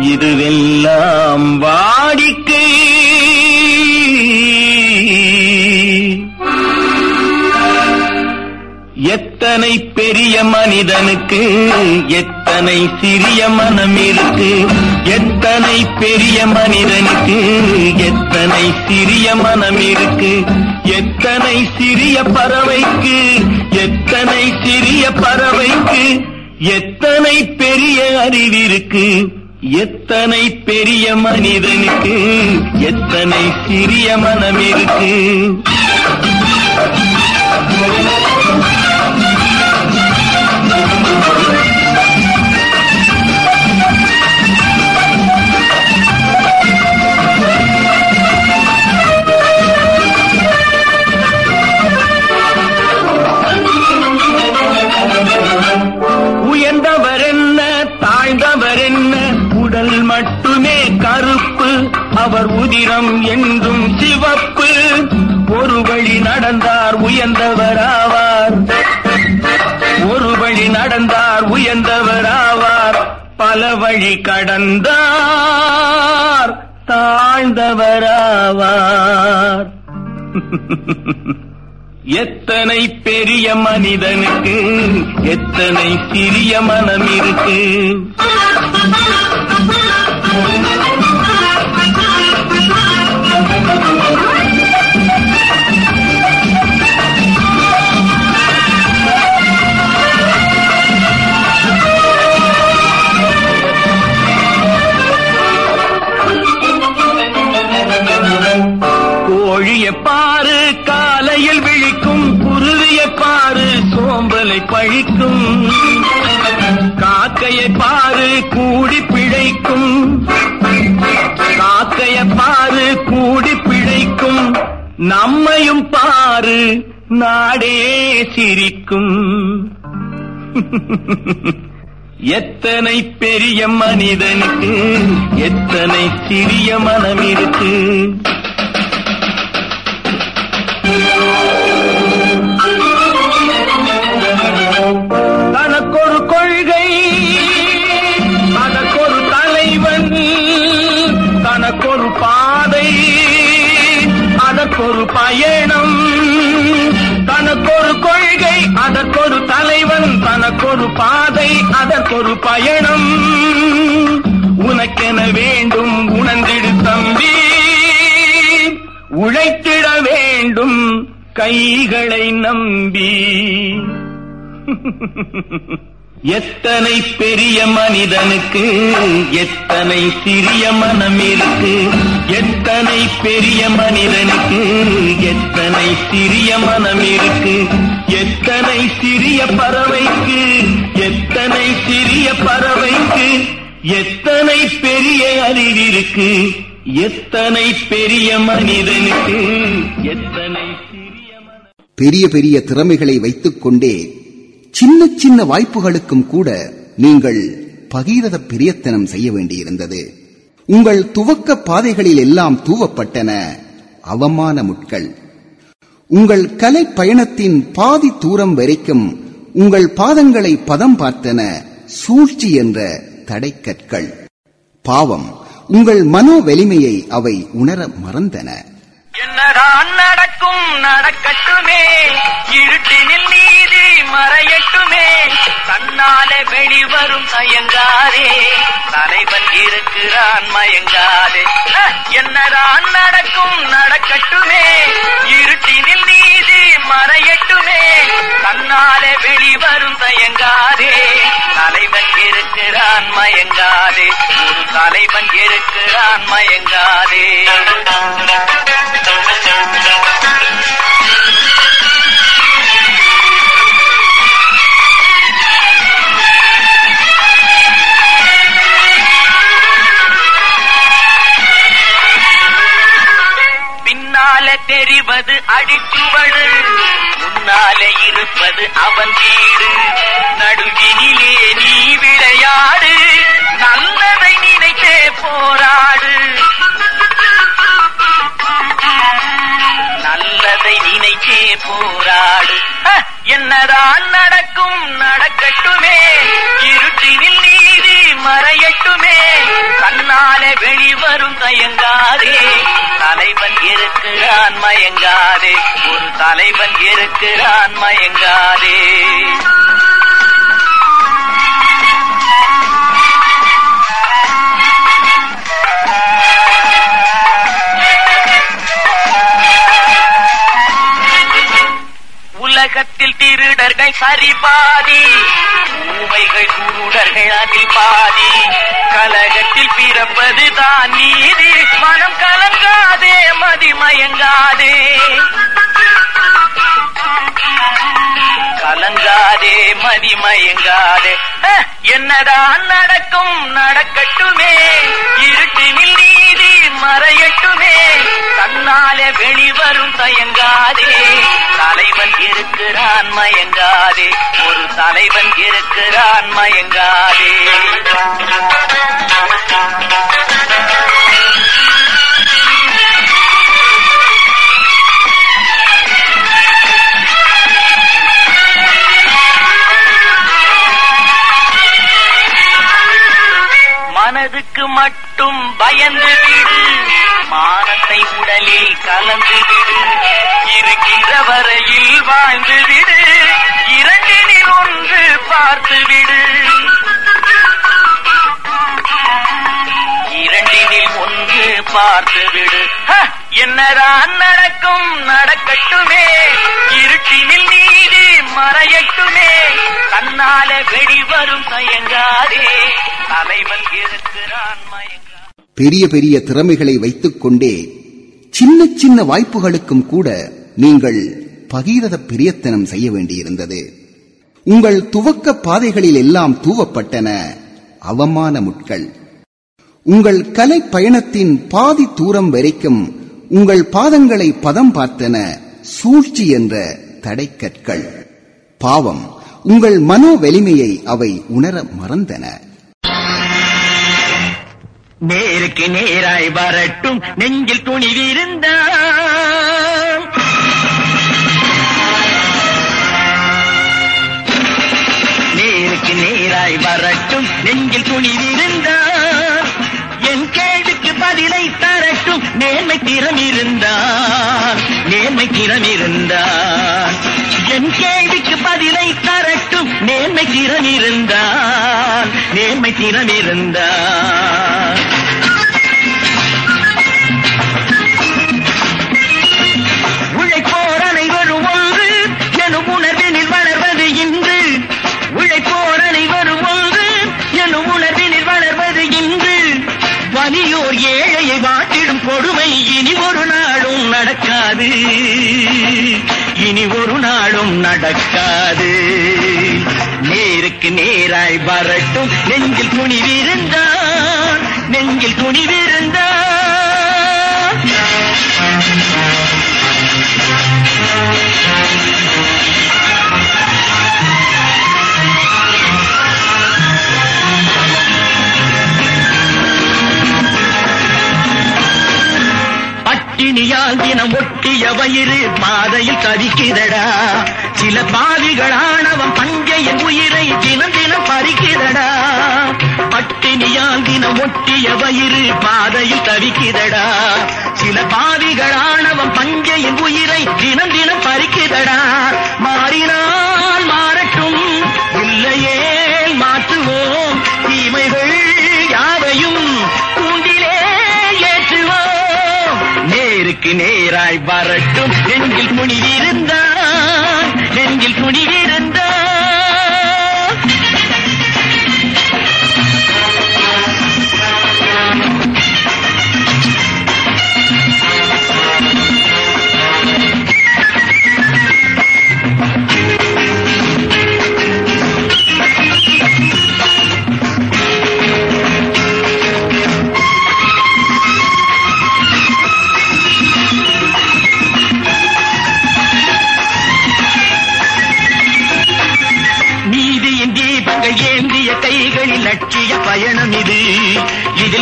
இதுவெல்லாம் வாடிக்கை. எத்தனை பெரிய மனிதனுக்கு எத்தனை எத்தனை சிறிய மனம் இருக்கு? எத்தனை பெரிய மனிதனுக்கு? எத்தனை சிறிய மனம் இருக்கு? எத்தனை சிறிய பறவைக்கு? எத்தனை சிறிய பறவைக்கு? எத்தனை பெரிய அறிவிருக்கு எத்தனை பெரிய மனிதனுக்கு? எத்தனை சிறிய மனம் இருக்கு? உயர்ந்தவராவார். ஆவார் ஒரு வழி நடந்தார் உயர்ந்தவராவார். பல வழி கடந்தார் தாழ்ந்தவராவார். எத்தனை பெரிய மனிதனுக்கு எத்தனை சிறிய மனம் இருக்கு. சோம்பலை காக்கையை பாரு கூடி பிழைக்கும். காக்கையை பாரு கூடி பிழைக்கும். நம்மையும் பாரு நாடே சிரிக்கும். எத்தனை பெரிய மனிதனுக்கு எத்தனை சிறிய மனம் இருக்கு அதற்கொரு பயணம். உனக்கென வேண்டும் உணர்ந்திடு தம்பி. உழைத்திட வேண்டும் கைகளை நம்பி. எத்தனை பெரிய மனிதனுக்கு எத்தனை சிறிய மனம் இருக்கு எத்தனை பெரிய மனிதனுக்கு எத்தனை சிறிய மனம் இருக்கு எத்தனை சிறிய பறவைக்கு எத்தனை சிறிய பறவைக்கு எத்தனை பெரிய அறிவிருக்கு எத்தனை பெரிய மனிதனுக்கு எத்தனை சிறிய பெரிய பெரிய திறமைகளை வைத்துக் கொண்டே சின்ன சின்ன வாய்ப்புகளுக்கும் கூட நீங்கள் பகீரத பிரியத்தனம் செய்ய வேண்டியிருந்தது. உங்கள் துவக்க பாதைகளில் எல்லாம் தூவப்பட்டன அவமான முட்கள். உங்கள் கலை பயணத்தின் பாதி தூரம் வரைக்கும் உங்கள் பாதங்களை பதம் பார்த்தன சூழ்ச்சி என்ற தடைக்கற்கள். பாவம் உங்கள் மனோ வலிமையை அவை உணர மறந்தன. என்னதான் நடக்கும் நடக்கட்டுமே. இருட்டினில் நீதி மறையட்டுமே. தன்னாலே வெளிவரும் தயங்காதே. தலைவன் இருக்கிறான் மயங்காதே. என்னதான் நடக்கும் நடக்கட்டுமே. இருட்டினில் நீதி மறையட்டுமே. தன்னாலே வெளிவரும் தயங்காதே. தலைவன் இருக்கிறான் மயங்காதே. ஒரு தலைவன் இருக்கிறான் மயங்காதே. தெரிவது அடிச்சுவடு. முன்னாலே இருப்பது அவன் வீடு. நடுவினிலே நீ விளையாடு. நல்லதை நினைத்தே போராடு. என்னதான் நடக்கும் நடக்கட்டுமே. இருட்டினில் நீதி மறையட்டுமே. கண்ணாலே வெளிவரும் தயங்காதே. தலைவன் இருக்கிறான் மயங்காதே. ஒரு தலைவன் இருக்கிறான் மயங்காதே. உலகத்தில் திருடர்கள் சரிபாதி. ஊமைகள் குருடர்கள் அதில் பாதி. கலகத்தில் பிறப்பது தான் நீதி. மனம் கலங்காதே மதிமயங்காதே கலங்காதே மதிமயங்காதே ஹ, என்னதான் நடக்கும் நடக்கட்டுமே. இருட்டினில் நீதி மறையட்டுமே. தன்னாலே வெளிவரும் தயங்காதே. தலைவன் இருக்கிறான் மயங்காதே. ஒரு தலைவன் இருக்கிறான் மயங்காதே. மனதுக்கு மட்டும் பயந்து விடு. மானத்தை உடலில் கலந்து விடு. இருக்கின்ற வரையில் வாழ்ந்து விடு. இரண்டினில் ஒன்று பார்த்து விடு. இரண்டினில் ஒன்று பார்த்து விடு. என்னதான் நடக்கும் நடக்கட்டுமே. இருட்டினில் நீ மறையட்டுமே. தன்னால வெளிவரும் தயங்காதே. தலைவன் இருக்கிறான் மயங்கா பெரிய பெரிய திறமைகளை வைத்துக் கொண்டே சின்ன சின்ன வாய்ப்புகளுக்கும் கூட நீங்கள் பகீரத பிரியத்தனம் செய்ய வேண்டியிருந்தது. உங்கள் துவக்க பாதைகளில் எல்லாம் தூவப்பட்டன அவமான முட்கள். உங்கள் கலை பயணத்தின் பாதி தூரம் வரைக்கும் உங்கள் பாதங்களை பதம் பார்த்தன சூழ்ச்சி என்ற தடைக்கற்கள். பாவம். உங்கள் மனோ வலிமையை அவை உணர மறந்தன. நேருக்கு நேராய் வரட்டும் நெஞ்சில் துணிவிருந்த நேருக்கு நேராய் வரட்டும் நெஞ்சில் துணிவிருந்த நேர்மை திறம் இருந்தான் நேர்மை திறம் இருந்தான் என் கேள்விக்கு பதிலை தரட்டும் நேர்மை திறம் இருந்தான் நேர்மை திறம் இருந்தான் உழைப்போர் அனைவரும் ஒன்று எனும் உணர்வினில் வளர்வது இன்று. உழைப்போர் அனைவரும் ஒன்று எனும் உணர்வினில் வளர்வது இன்று. வலியோர் ஏழையை வாட்ட இனி ஒரு நாளும் நடக்காது. இனி ஒரு நாளும் நடக்காது. நேருக்கு நேராய் வரட்டும். நெஞ்சில் துணிவிருந்தான் நெஞ்சில் துணிவிருந்தான் பட்டினியால் தினம் ஒட்டிய வயிறு பாதையில் தவிக்கிறடா. சில பாவிகளானவன் பஞ்சையின் உயிரை தினம் தினம் பறிக்கிறடா. பட்டினியால் தினம் ஒட்டிய வயிறு பாதையில் தவிக்கிறடா. சில பாவிகளானவன் பஞ்சையின் உயிரை தினம் தினம் பறிக்கிறடா. மாறினால் மாறட்டும் இல்லையே மாற்ற நேராய் வரட்டும். நெஞ்சில் இருந்தார்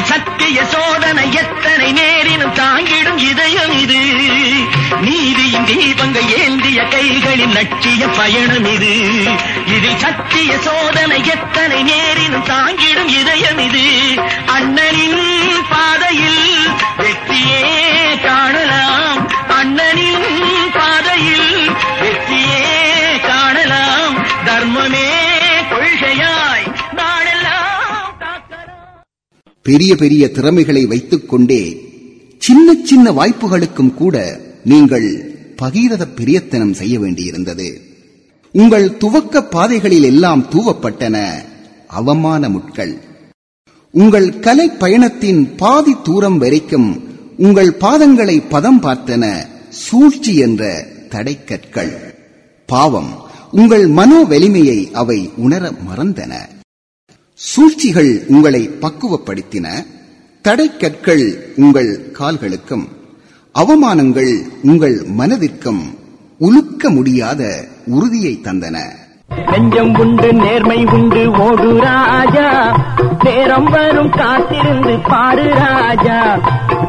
சத்திய சோதனை எத்தனை நேரினும் தாங்கிடும் இதயம் இது. நீதியின் தீபங்கள் ஏந்திய கைகளின் லட்சிய பயணம் இது. இதில் சத்திய சோதனை எத்தனை நேரினும் தாங்கிடும் இதயம் இது. அண்ணனின் பாதையில் வெற்றியே பெரிய பெரிய திறமைகளை வைத்துக் கொண்டே சின்ன சின்ன வாய்ப்புகளுக்கும் கூட நீங்கள் பகீரத பிரியத்தனம் செய்ய வேண்டியிருந்தது. உங்கள் துவக்க பாதைகளில் எல்லாம் தூவப்பட்டன அவமான முட்கள். உங்கள் கலை பயணத்தின் பாதி தூரம் வரைக்கும் உங்கள் பாதங்களை பதம் பார்த்தன சூழ்ச்சி என்ற தடைக்கற்கள். பாவம் உங்கள் மனோ வலிமையை அவை உணர மறந்தன. சூழ்ச்சிகள் உங்களை பக்குவப்படுத்தின தடைக்கற்கள் உங்கள் கால்களுக்கும் அவமானங்கள் உங்கள் மனதிற்கும் உலுக்க முடியாத உறுதியை தந்தன. நெஞ்சம் உண்டு நேர்மை உண்டு ஓடு ராஜா. நேரம் வரும் காத்திருந்து பாடு ராஜா.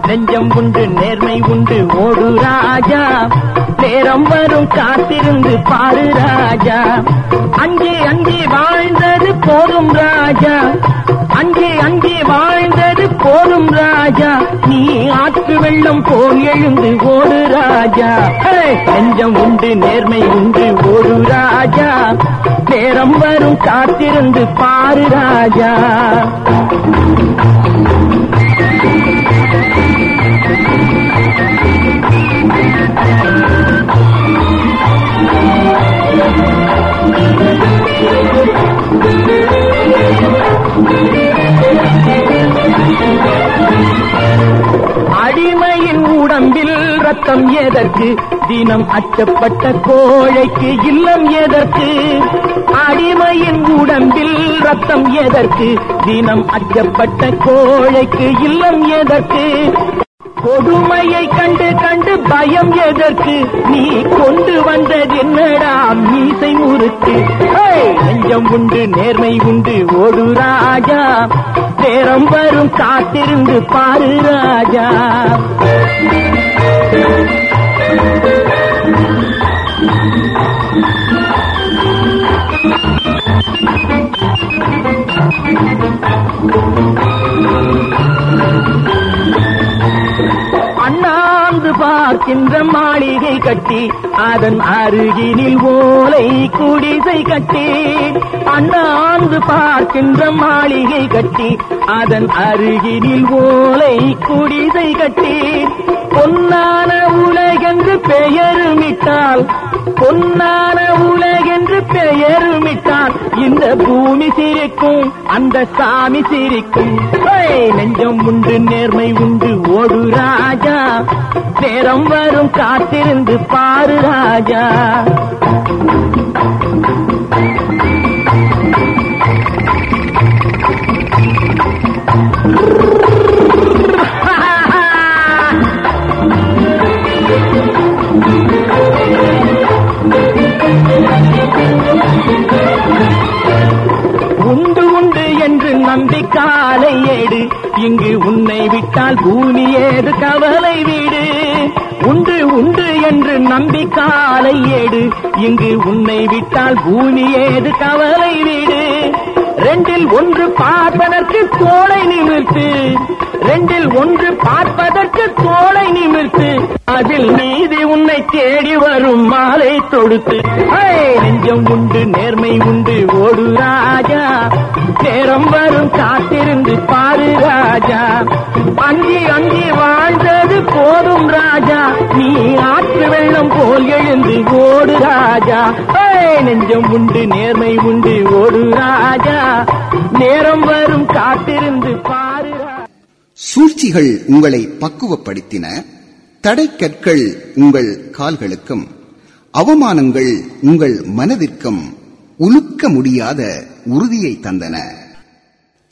நெஞ்சம் உண்டு நேர்மை உண்டு ஓடு ராஜா. நேரம் வரும் காத்திருந்து பாடு ராஜா. அங்கே அங்கே வாழ்ந்தது போதும் ராஜா அங்கே அங்கே வாழ்ந்தது போதும் ராஜா நீ ஆற்று வெள்ளம் போல் எழுந்து ஓடு ராஜா ஹே! நெஞ்சம் உண்டு நேர்மை உண்டு ஒரு ராஜா நேரம் வரும் காத்திருந்து பாரு ராஜா Thank you. அடிமையின் உடம்பில் ரத்தம் எதற்கு? தினம் அச்சப்பட்ட கோழைக்கு இல்லம் எதற்கு? அடிமையின் உடம்பில் ரத்தம் எதற்கு? தினம் அச்சப்பட்ட கோழைக்கு இல்லம் எதற்கு? கொடுமையை கண்டு கண்டு பயம் எதற்கு? நீ கொண்டு வந்தது என்னடா? மீசை முறுக்கு. நெஞ்சம் உண்டு நேர்மை உண்டு ஓடு ராஜா. நேரம் வரும் காத்திருந்து பாரு ராஜா. அண்ணாந்து பார்க்கின்ற மாளிகை கட்டி அதன் அருகினில் ஓலை குடிசை கட்டி அண்ணாந்து பார்க்கின்ற மாளிகை கட்டி அதன் அருகினில் ஓலை குடிசை கட்டி. பொன்னான உலகென்று பெயருமிட்டால் பொன்னான உலகென்று பெயருமிட்டால் இந்த பூமி சிரிக்கும் அந்த சாமி சிரிக்கும். நெஞ்சம் உண்டு நேர்மை உண்டு ஓடு ராஜா. நேரம் வரும் காத்திருந்து பாரு ராஜா. உண்டு உண்டு என்று நம்பி காலை ஏடு இங்கு உன்னை விட்டால் பூமி ஏது கவலை வீடு. உண்டு என்று நம்பி காலை ஏடு இங்கு உன்னை விட்டால் பூமி ஏது கவலை வீடு. ரெண்டில் ஒன்று பார்ப்பதற்கு தோலை நிமிர்த்து. ரெண்டில் ஒன்று பார்ப்பதற்கு தோலை நிமிர்த்து. அதில் நீதி தேடி வரும் மாலை தொடுத்து. நெஞ்சம் உண்டு நேர்மை உண்டு ஓடு ராஜா. நேரம் வரும் காத்திருந்து பாரு ராஜா. அங்கி அங்கி வாழ்ந்தது போதும் ராஜா. நீ ஆற்று வெள்ளம் போல் எழுந்து ஓடு ராஜா. நெஞ்சம் உண்டு நேர்மை உண்டு ஓடு ராஜா. நேரம் வரும் காத்திருந்து பாரு சூழ்ச்சிகள் உங்களை பக்குவப்படுத்தின. தடைக்கற்கள் உங்கள் கால்களுக்கும் அவமானங்கள் உங்கள் மனதிற்கும் உலுக்க முடியாத உறுதியை தந்தன.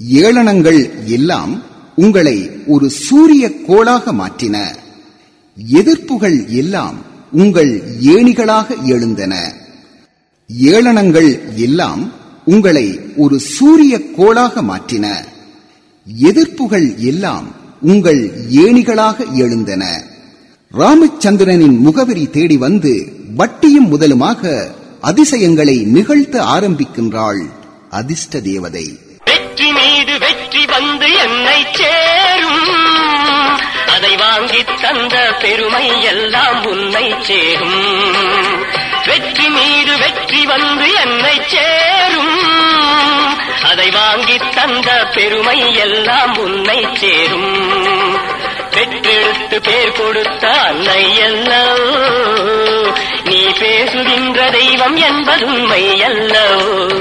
ஏளனங்கள் எல்லாம் உங்களை ஒரு சூரிய கோளாக மாற்றின. எதிர்ப்புகள் எல்லாம் உங்கள் ஏணிகளாக எழுந்தன. ஏளனங்கள் எல்லாம் உங்களை ஒரு சூரிய கோளாக மாற்றின. எதிர்ப்புகள் எல்லாம் உங்கள் ஏணிகளாக எழுந்தன. ராமச்சந்திரனின் முகவரி தேடி வந்து வட்டியும் முதலுமாக அதிசயங்களை நிகழ்த்த ஆரம்பிக்கின்றாள் அதிர்ஷ்ட தேவதை. வெற்றி மீது வெற்றி வந்து என்னை சேரும். அதை வாங்கி தந்த பெருமை எல்லாம் உன்னை சேரும். வெற்றி மீது வெற்றி வந்து என்னை சேரும். அதை வாங்கி தந்த பெருமை எல்லாம் உன்னை சேரும். பெற்றெடுத்து பேர் கொடுத்த அன்னை அல்லவோ நீ பேசுகின்ற தெய்வம் என்பதுமை உண்மை அல்லவோ?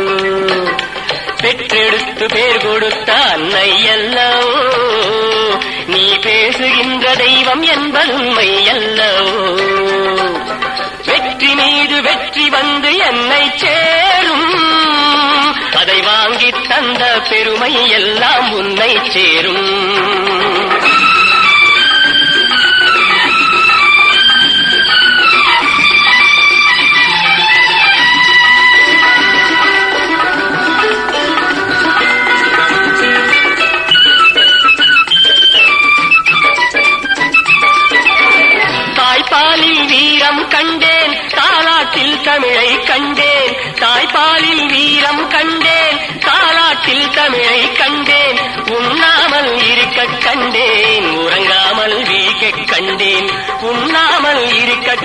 பெற்றெடுத்து பேர் கொடுத்த அன்னை அல்லவோ நீ பேசுகின்ற தெய்வம் என்பதுமை உண்மை அல்லவோ? வெற்றி மீது வெற்றி வந்து என்னை சேரும். அதை வாங்கி தந்த பெருமை எல்லாம் உன்னை சேரும்.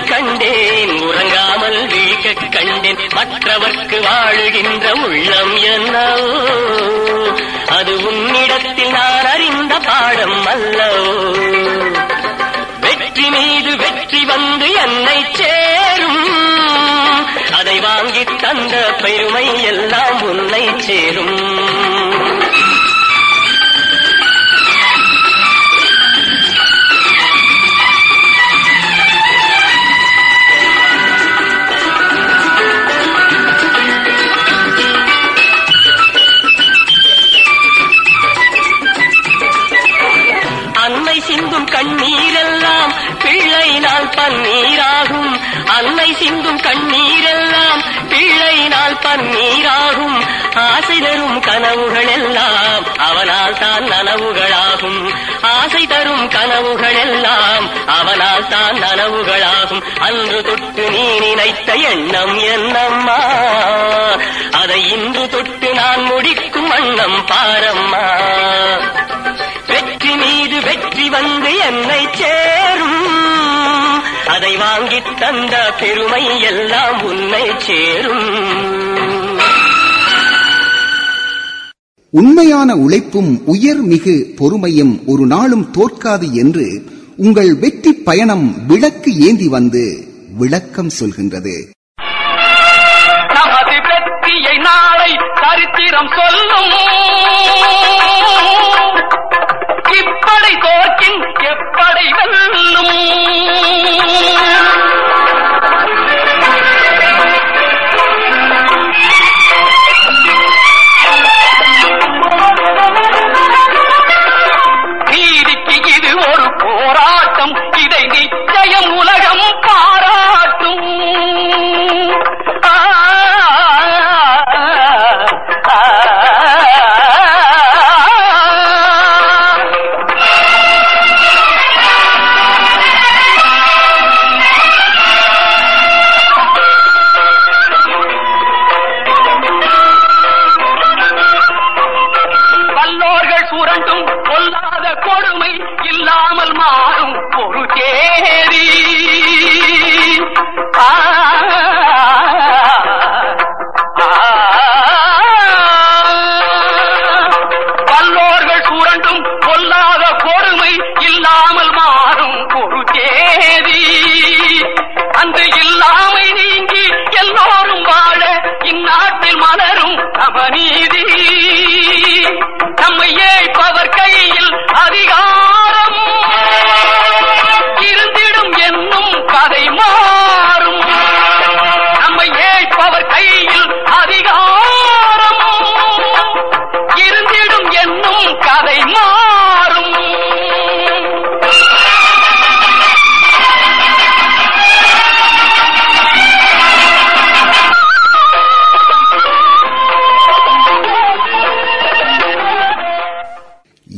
கண்டேன் உறங்காமல் வீக்க கண்டேன் மற்றவர்க்கு வாழுகின்ற உள்ளம் என்னவோ அது உன்னிடத்தில் நான் அறிந்த பாடம் அல்லவோ வெற்றி மீது வெற்றி வந்து என்னை சேரும். அதை வாங்கி தந்த பெருமை எல்லாம் உன்னை சேரும். சிந்தும் கண்ணீரெல்லாம் பிள்ளை நாள் பன்னீராகும் ஆசை தரும் கனவுகள் எல்லாம் அவனால் தான் நனவுகளாகும். ஆசை தரும் கனவுகள் எல்லாம் அவனால் தான் நனவுகளாகும். அன்று தொட்டு நீ நினைத்த எண்ணம் என்னம்மா? அதை இன்று தொட்டு நான் முடிக்கும் வண்ணம் பாரம்மா? வெற்றி மீது வெற்றி வந்து என்னை சேரும். அதை வாங்கி தந்த பெருமை எல்லாம் உன்னை சேரும். உண்மையான உழைப்பும் உயர்மிகு பொறுமையும் ஒரு நாளும் தோற்காது என்று உங்கள் வெற்றி பயணம் விளக்கு ஏந்தி வந்து விளக்கம் சொல்கின்றது. நமது வெற்றியை நாளை சரித்திரம் சொல்லும். இப்படை தோற்கின் எப்படை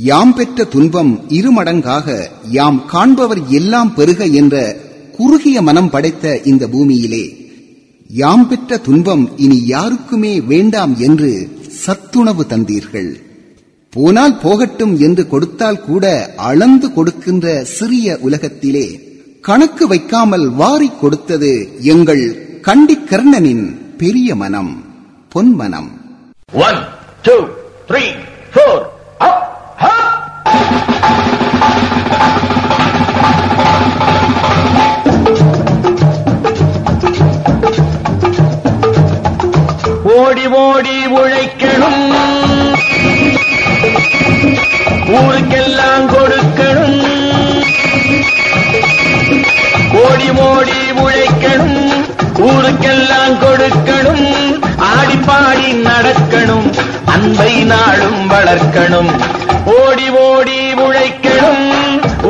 யாம் பெற்ற துன்பம் இருமடங்காக யாம் காண்பவர் எல்லாம் பெருக என்ற குறுகிய மனம் படைத்த இந்த பூமியிலே யாம் பெற்ற துன்பம் இனி யாருக்குமே வேண்டாம் என்று சத்துணவு தந்தீர்கள். போனால் போகட்டும் என்று கொடுத்தால் கூட அளந்து கொடுக்கின்ற சிறிய உலகத்திலே கணக்கு வைக்காமல் வாரிக் கொடுத்தது எங்கள் கண்டிக்கர்ணனின் பெரிய மனம் பொன்மனம் ஒன் நடக்கணும் அன்பை நாளும் வளர்க்கணும். ஓடி ஓடி உழைக்கணும்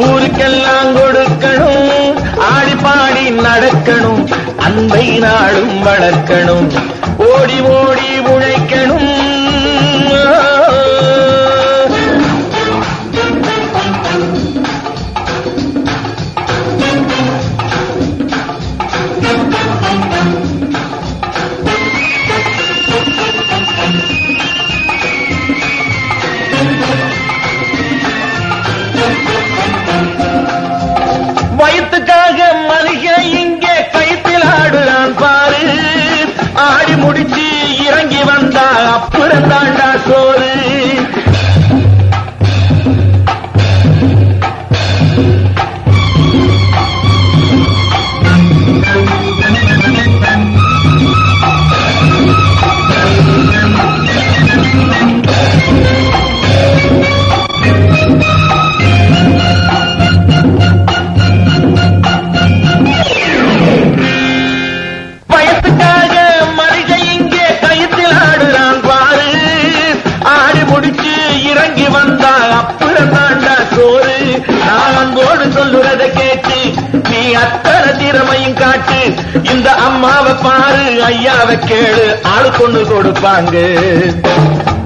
ஊருக்கெல்லாம் கொடுக்கணும் ஆடி பாடி நடக்கணும் அன்பை நாளும் வளர்க்கணும். ஓடி ஓடி உழை பொண்ணு கொடுப்பாங்க.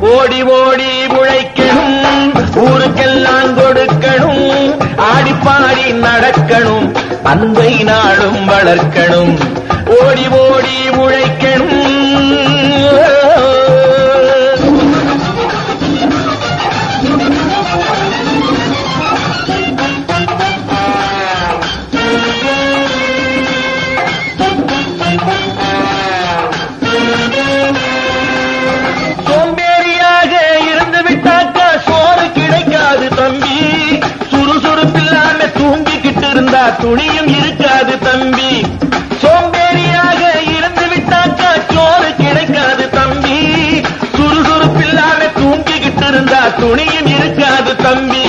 ஓடி ஓடி உழைக்கணும். ஊருக்கெல்லாம் கொடுக்கணும். ஆடிப்பாடி நடக்கணும். அன்பை நாடும் வளர்க்கணும். ஓடி ஓடி உழைக்கணும். இருந்தா துணியும் இருக்காது தம்பி. சோம்பேறியாக இருந்து விட்டாக்கா சோறு கிடைக்காது தம்பி. சுறுசுறுப்பில்லாம தூங்கிக்கிட்டு இருந்தா துணியும் இருக்காது தம்பி.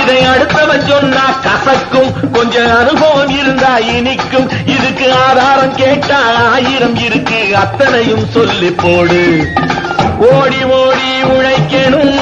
இதை அடுத்தவன் சொன்னா கசக்கும். கொஞ்சம் அனுபவம் இருந்தா இனிக்கும். இதுக்கு ஆதாரம் கேட்டா ஆயிரம் இருக்கு. அத்தனையும் சொல்லி போடு. ஓடி ஓடி உழைக்கணும்.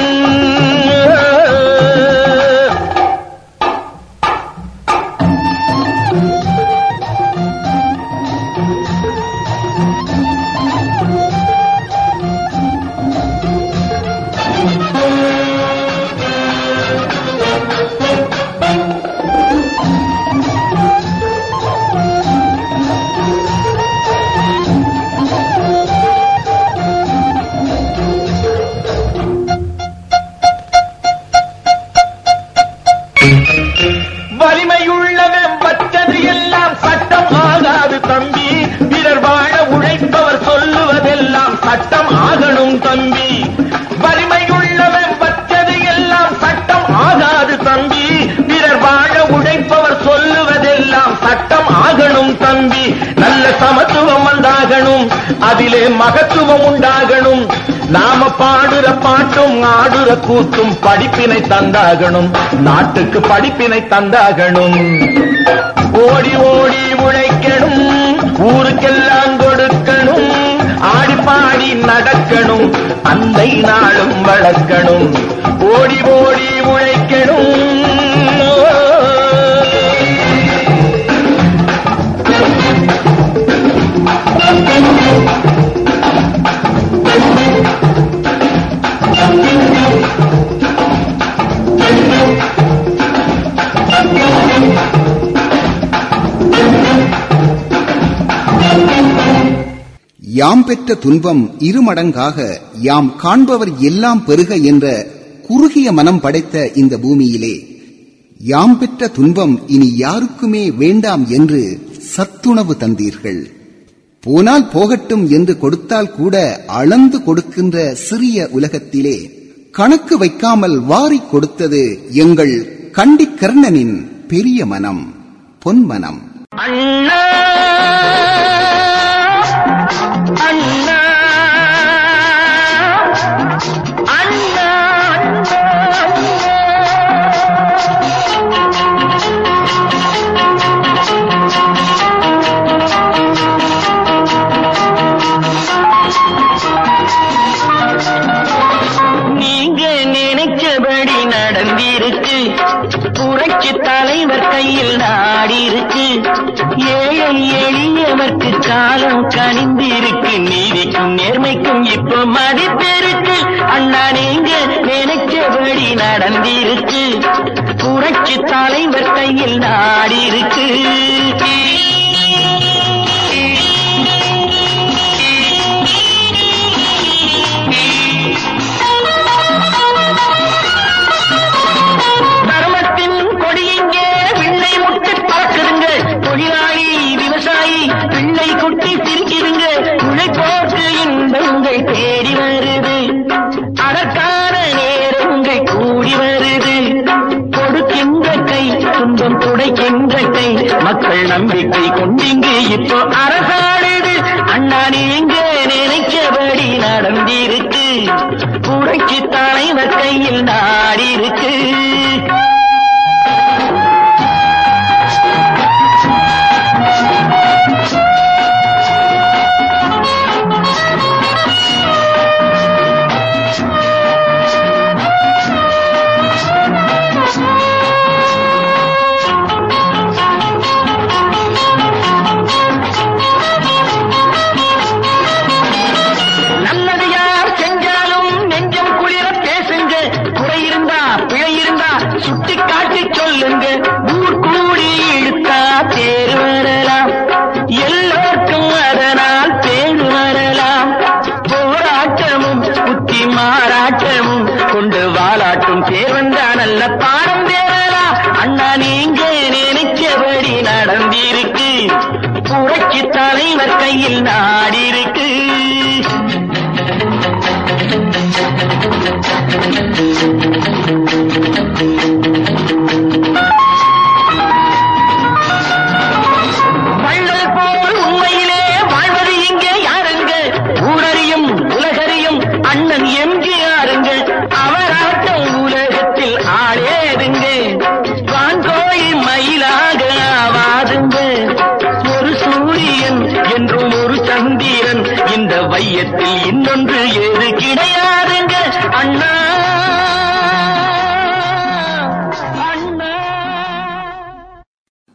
படிப்பினை தந்தாகணும். நாட்டுக்கு படிப்பினை தந்தாகணும். ஓடி ஓடி உழைக்கணும். ஊருக்கெல்லாம் கொடுக்கணும். ஆடி பாடி நடக்கணும். அந்தை நாளும் வளர்க்கணும். ஓடி ஓடி உழைக்கணும். யாம் பெற்ற துன்பம் இருமடங்காக யாம் காண்பவர் எல்லாம் பெருக என்ற குறுகிய மனம் படைத்த இந்த பூமியிலே யாம் பெற்ற துன்பம் இனி யாருக்குமே வேண்டாம் என்று சத்துணவு தந்தீர்கள். போனால் போகட்டும் என்று கொடுத்தால் கூட அளந்து கொடுக்கின்ற சிறிய உலகத்திலே கணக்கு வைக்காமல் வாரிக் கொடுத்தது எங்கள் கண்டிக்கர்ணனின் பெரிய மனம் பொன்மனம் அண்ணா! நடந்திருக்கு. புரட்சி தலைவர் கையில் நாடி இப்போ அரசாடுது. அண்ணா நீங்க நினைச்சபடி நடந்திருக்கு? புரட்சி தலைவர் கையில் நாடி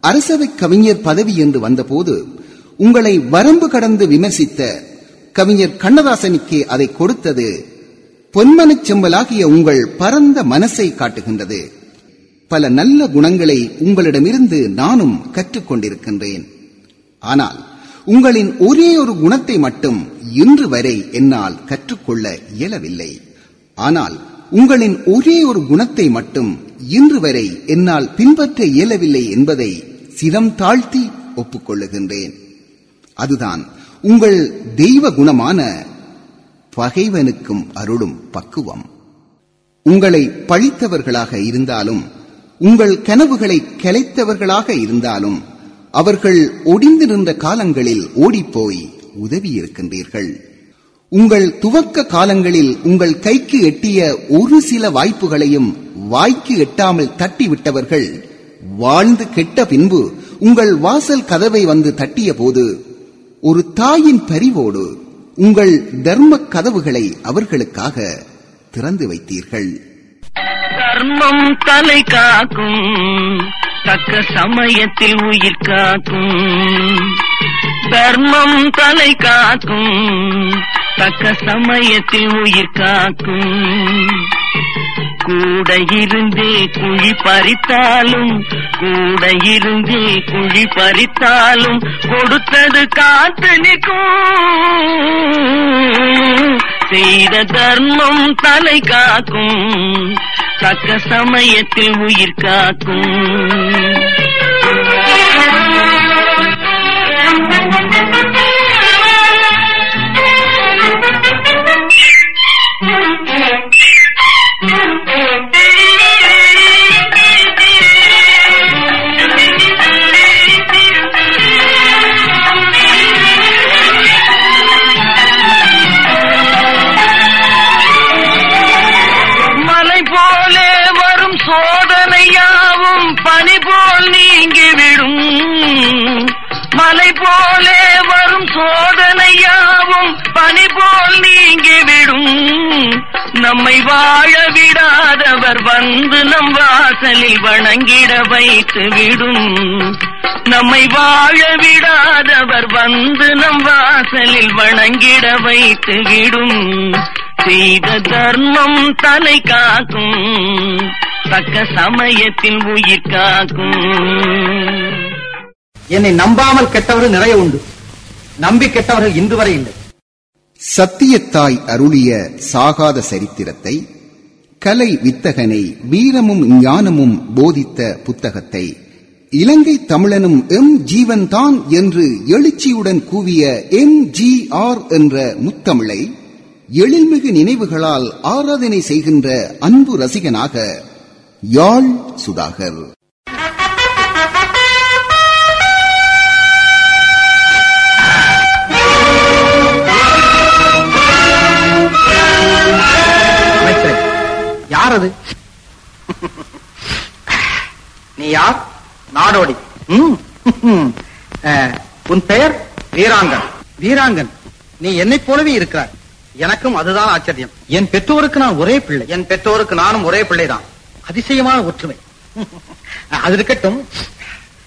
அரசவை கவிஞர் பதவி என்று வந்தபோது உங்களை வரம்பு கடந்து விமர்சித்த கவிஞர் கண்ணதாசனுக்கு அதை கொடுத்தது பொன்மனச் செம்பலாகிய உங்கள் பரந்த மனசை காட்டுகின்றது. பல நல்ல குணங்களை உங்களிடமிருந்து நானும் கற்றுக்கொண்டிருக்கின்றேன். ஆனால் உங்களின் ஒரே ஒரு குணத்தை மட்டும் இன்று வரை என்னால் கற்றுக்கொள்ள இயலவில்லை. ஆனால் உங்களின் ஒரே ஒரு குணத்தை மட்டும் இன்று வரை என்னால் பின்பற்ற இயலவில்லை என்பதை சிரம் தாழ்த்தி ஒப்புக்கொள்ளுகின்றேன். அதுதான் உங்கள் தெய்வ குணமான பகைவனுக்கும் அருளும் பக்குவம். உங்களை பழித்தவர்களாக இருந்தாலும் உங்கள் கனவுகளை கலைத்தவர்களாக இருந்தாலும் அவர்கள் ஒடிந்திருந்த காலங்களில் ஓடிப்போய் உதவியிருக்கின்றீர்கள். உங்கள் துவக்க காலங்களில் உங்கள் கைக்கு எட்டிய ஒரு சில வாய்ப்புகளையும் வாய்க்கு எட்டாமல் தட்டிவிட்டவர்கள் வாழ்ந்து கெட்ட பின்பு உங்கள் வாசல் கதவை வந்து தட்டிய போது ஒரு தாயின் பரிவோடு உங்கள் தர்ம கதவுகளை அவர்களுக்காக திறந்து வைத்தீர்கள். தர்மம் தலை காக்கும் தக்க சமயத்தில் உயிர் காக்கும். தர்மம் தலை காக்கும் தக்க சமயத்தில் உயிர் காக்கும். கூட இருந்தே குழி பறித்தாலும் கூட இருந்தே குழி பறித்தாலும் கொடுத்தது காத்தனிக்கும். செய்த தர்மம் தலை காக்கும் தக்க சமயத்தில் உயிர் காக்கும். நம்மை வாழ விடாதவர் வந்து நம் வாசலில் வணங்கிட வைத்து விடும். நம்மை வாழ விடாதவர் வந்து நம் வாசலில் வணங்கிட வைத்து விடும். செய்த தர்மம் தலை காக்கும் தக்க சமயத்தில் உயிர் காக்கும். என்னை நம்பாமல் கெட்டவர்கள் நிறைய உண்டு. நம்பி கெட்டவர்கள் இன்று வரை இல்லை. சத்தியத்தாய் அருளிய சாகாத சரித்திரத்தை கலை வித்தகனை வீரமும் ஞானமும் போதித்த புத்தகத்தை இலங்கை தமிழனும் எம் ஜீவன் தான் என்று எழுச்சியுடன் கூவிய எம் ஜி ஆர் என்ற முத்தமிழை எழில்மிகு நினைவுகளால் ஆராதனை செய்கின்ற அன்பு ரசிகனாக யாழ் சுதாகர். யார் அது நீ யார்? நாடோடி. அஹ், உன் பெயர்? வீராங்கன். வீராங்கன் நீ என்னைப் போலவே இருக்கிறாய். எனக்கும் அதுதான் ஆச்சரியம். என் பெற்றோருக்கு நான் ஒரே பிள்ளை. என் பெற்றோருக்கு நானும் ஒரே பிள்ளைதான். அதிசயமான ஒற்றுமை. அது இருக்கட்டும்.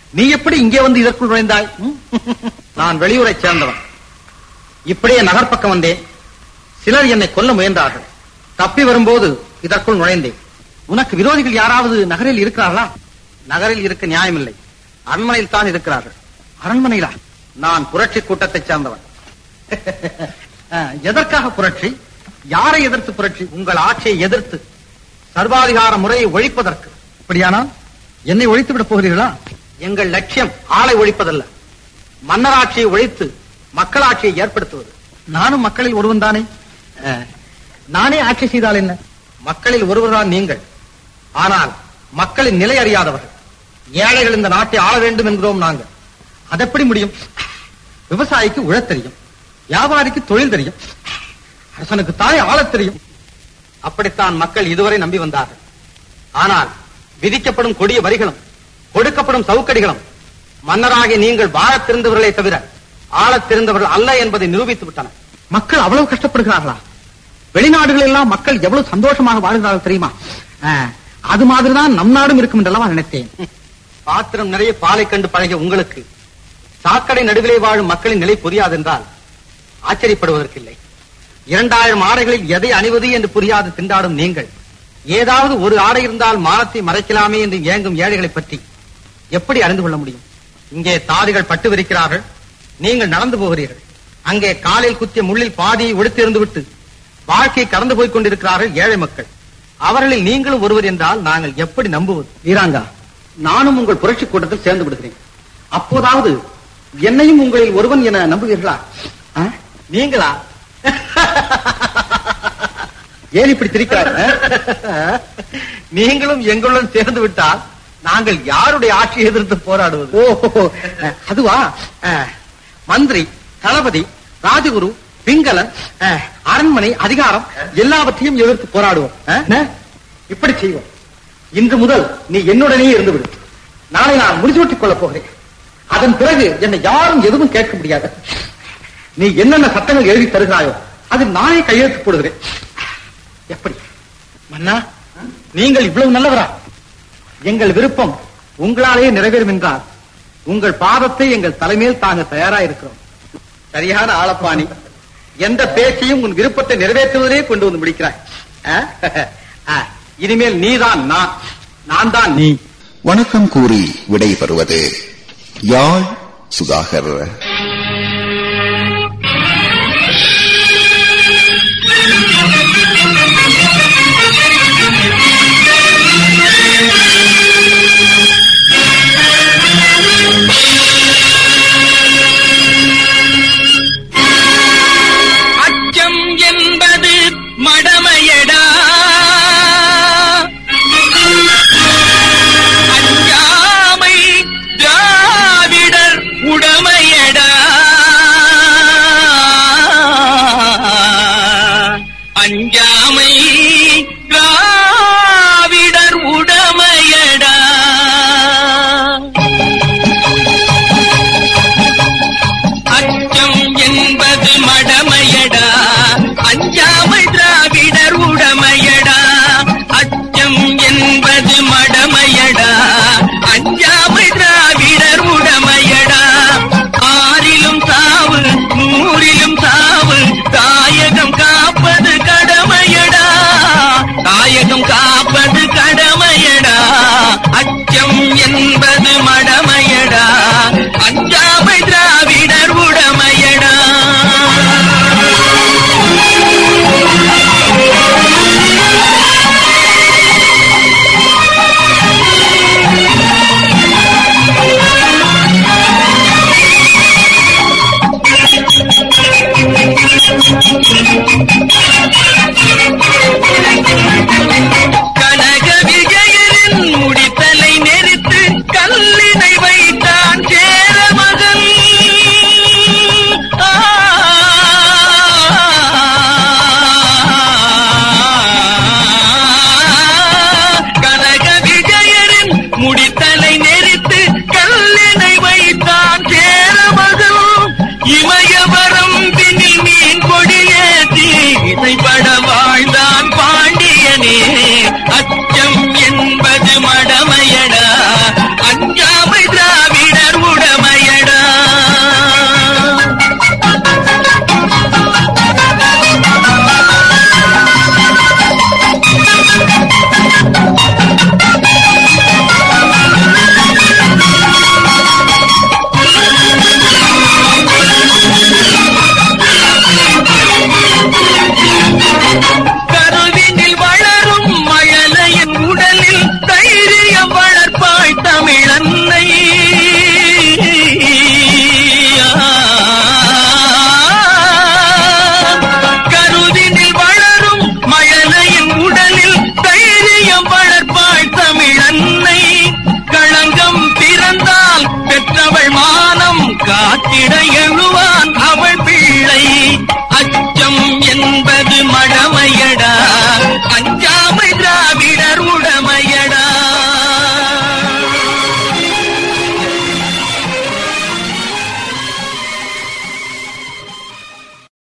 நீ எப்படி இங்கே வந்து இதற்குள் நுழைந்தாய்? நான் வெளியூரை சேர்ந்தவன். இப்படியே நகர்ப்பக்கம் வந்தேன். சிலர் என்னை கொல்ல முயன்றார்கள். தப்பி வரும்போது இதற்குள் நுழைந்தேன். உனக்கு விரோதிகள் யாராவது நகரில் இருக்கிறார்களா? நகரில் இருக்க நியாயமில்லை. அரண்மனையில் தான் இருக்கிறார்கள். அரண்மனையிலா? நான் புரட்சி கூட்டத்தைச் சேர்ந்தவன். எதற்காக புரட்சி? யாரை எதிர்த்து புரட்சி? உங்கள் ஆட்சியை எதிர்த்து. சர்வாதிகார முறையை ஒழிப்பதற்கு. அப்படியானால் என்னை ஒழித்து விட போகிறீர்களா? எங்கள் லட்சியம் ஆளை ஒழிப்பதல்ல. மன்னராட்சியை ஒழித்து மக்களாட்சியை ஏற்படுத்துவது. நானும் மக்களில் ஒருவன் தானே? நானே ஆட்சி செய்தால் என்ன? மக்களில் ஒருவர்தான் நீங்கள். ஆனால் மக்களின் நிலை அறியாதவர்கள். ஏழைகள் இந்த நாட்டை ஆள வேண்டும் என்கிறோம் நாங்கள். அதெப்படி முடியும்? விவசாயிக்கு உழத் தெரியும். வியாபாரிக்கு தொழில் தெரியும். அரசனுக்கு தாய் ஆளத் தெரியும். அப்படித்தான் மக்கள் இதுவரை நம்பி வந்தார்கள். ஆனால் விதிக்கப்படும் கொடிய வரிகளும் கொடுக்கப்படும் சவுக்கடிகளும் மன்னராகி நீங்கள் வாழத் தெரிந்தவர்களே தவிர ஆளத் தெரிந்தவர்கள் அல்ல என்பதை நிரூபித்து விட்டனர் மக்கள் அவ்வளவு கஷ்டப்படுகிறார்களா? வெளிநாடுகள் எல்லாம் மக்கள் எவ்வளவு சந்தோஷமாக வாழ்கிறார்கள் தெரியுமா? அது மாதிரிதான் நம் நாடும் இருக்கும் என்றெல்லாம் நினைத்தேன். பாத்திரம் நிறைய பாலை கண்டு பழகிய உங்களுக்கு சாக்கடை நடுவிலே வாழும் மக்களின் நிலை புரியாதென்றால் ஆச்சரியப்படுவதற்கில்லை. இரண்டாயிரம் ஆடைகளில் எதை அணிவது என்று புரியாது திண்டாடும் நீங்கள். ஏதாவது ஒரு ஆடை இருந்தால் மானத்தை மறைக்கலாமே என்று ஏங்கும் ஏழைகளைப் பற்றி எப்படி அறிந்து கொள்ள முடியும்? இங்கே தாதிகள் பட்டு விரிக்கிறார்கள் நீங்கள் நடந்து போகிறீர்கள். அங்கே காலில் குத்திய முள்ளில் பாதியை ஒடுத்திருந்து விட்டு வாழ்க்கை கடந்து போய்க் கொண்டிருக்கிறார்கள் ஏழை மக்கள். அவர்களில் நீங்களும் ஒருவர் என்றால் நாங்கள் எப்படி நம்புவது? வீராங்கா நானும் உங்கள் புரட்சி கூட்டத்தில் சேர்ந்து விடுகிறேன். அப்போதாவது என்னையும் உங்களில் ஒருவன் என நம்புவீர்களா? நீங்களா? ஏன் இப்படி திரிக்கிறார் நீங்களும் எங்களுடன் சேர்ந்து விட்டால் நாங்கள் யாருடைய ஆட்சியை எதிர்த்து போராடுவது? ஓ அதுவா? மந்திரி தளபதி ராஜகுரு பிங்களன் அரண்மனை அதிகாரம் எல்லாவற்றையும் எதிர்த்து போராடுவோம்? இப்படி செய்வோம். இன்று முதல் நீ என்னுடனே இருந்து விடு நாளை நான் முடிசூட்டிக் கொள்ளப் போகிறேன். அதன் பிறகு என்னை யாரும் எதுவும் கேட்க முடியாது. நீ என்னென்ன சட்டங்கள் எழுதி தருகிறாயோ அதில் நானே கையெழுத்து போடுகிறேன். எப்படி? மன்னா நீங்கள் இவ்வளவு நல்லவரா? எங்கள் விருப்பம் உங்களாலேயே நிறைவேறும் என்றால் உங்கள் பாதத்தை எங்கள் தலைமையில் தாங்க தயாரா இருக்கிறோம் சரியான ஆளப்பாணி. எந்த பேச்சையும் உன் விருப்பத்தை நிறைவேற்றுவதே கொண்டு வந்து முடிக்கிறாய். இனிமேல் நீதான் நான். நான் தான் நீ. வணக்கம் கூறி விடைபெறுவது யாழ் சுதாகர்.